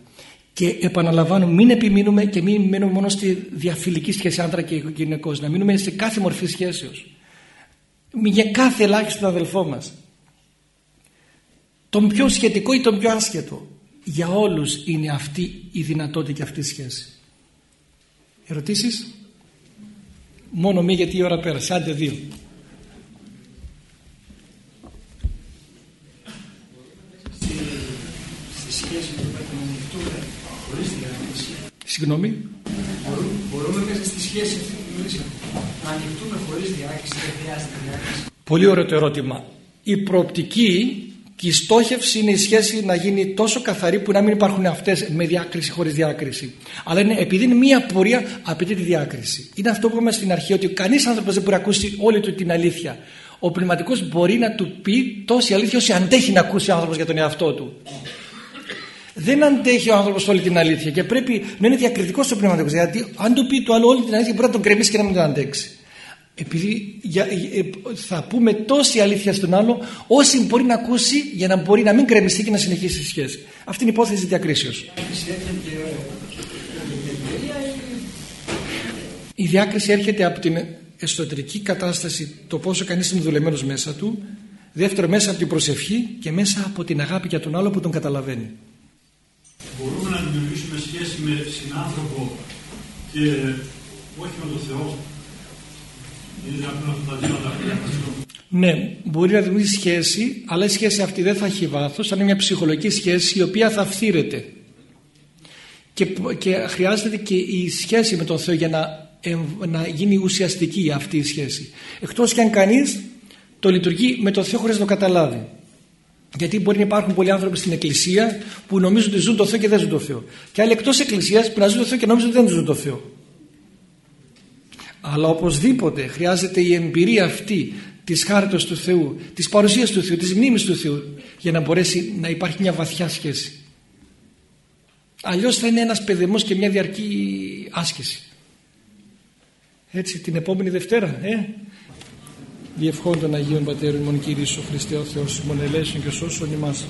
Και επαναλαμβάνω, μην επιμείνουμε και μην μείνουμε μόνο στη διαφιλική σχέση άντρα και γυναικός. Να μείνουμε σε κάθε μορφή σχέσεως. Για κάθε ελάχιστο αδελφό μας. Τον πιο σχετικό ή τον πιο άσχετο. Για όλους είναι αυτή η δυνατότητα και αυτή η σχέση. Ερωτήσεις; Μόνο μία γιατί η ώρα πέρασε. Άντε δύο. Συγγνώμη; Μπορούμε μέσα στη σχέση αυτή να ανοιχτούμε χωρίς διάκριση, δεν χρειάζεται διάκριση. Πολύ ωραίο το ερώτημα. Η προοπτική και η στόχευση είναι η σχέση να γίνει τόσο καθαρή που να μην υπάρχουν αυτές με διάκριση χωρίς διάκριση. Αλλά είναι, επειδή είναι μία πορεία απαιτεί τη διάκριση. Είναι αυτό που είπαμε στην αρχή ότι κανείς άνθρωπος δεν μπορεί να ακούσει όλη του την αλήθεια. Ο πνευματικός μπορεί να του πει τόση αλήθεια όσο αντέχει να ακούσει ο άνθρωπος για τον εαυτό του. Δεν αντέχει ο άνθρωπος όλη την αλήθεια και πρέπει να είναι διακριτικός στο πνευματικός. Γιατί αν του πει το άλλο όλη την αλήθεια, μπορεί να τον κρεμίσει και να μην τον αντέξει. Επειδή για, ε, θα πούμε τόση αλήθεια στον άλλο, όση μπορεί να ακούσει για να μπορεί να μην κρεμιστεί και να συνεχίσει τη σχέση. Αυτή είναι η υπόθεση της διακρίσεως. Η διάκριση έρχεται από την εσωτερική κατάσταση, το πόσο κανείς είναι δουλεμένος μέσα του, δεύτερο μέσα από την προσευχή και μέσα από την αγάπη για τον άλλο που τον καταλαβαίνει. Μπορούμε να δημιουργήσουμε σχέση με συνάνθρωπο και όχι με τον Θεό. Ναι, μπορεί να δημιουργήσει σχέση, αλλά η σχέση αυτή δεν θα έχει βάθος. Θα είναι μια ψυχολογική σχέση η οποία θα φθήρεται. Και, και χρειάζεται και η σχέση με τον Θεό για να, να γίνει ουσιαστική αυτή η σχέση. Εκτός και αν κανείς το λειτουργεί με τον Θεό χωρίς να το καταλάβει. Γιατί μπορεί να υπάρχουν πολλοί άνθρωποι στην Εκκλησία που νομίζουν ότι ζουν το Θεό και δεν ζουν το Θεό. Και άλλοι εκτός Εκκλησίας που να ζουν το Θεό και νομίζουν ότι δεν ζουν το Θεό. Αλλά οπωσδήποτε χρειάζεται η εμπειρία αυτή της χάριτος του Θεού, της παρουσίας του Θεού, της μνήμης του Θεού για να μπορέσει να υπάρχει μια βαθιά σχέση. Αλλιώς θα είναι ένας παιδεμός και μια διαρκή άσκηση. Έτσι την επόμενη Δευτέρα, ε, διευχών των Αγίων Πατέρων ημών Κύριε Ιησού Χριστέ ο Θεός, μονελέσεων και σώσον ημάς.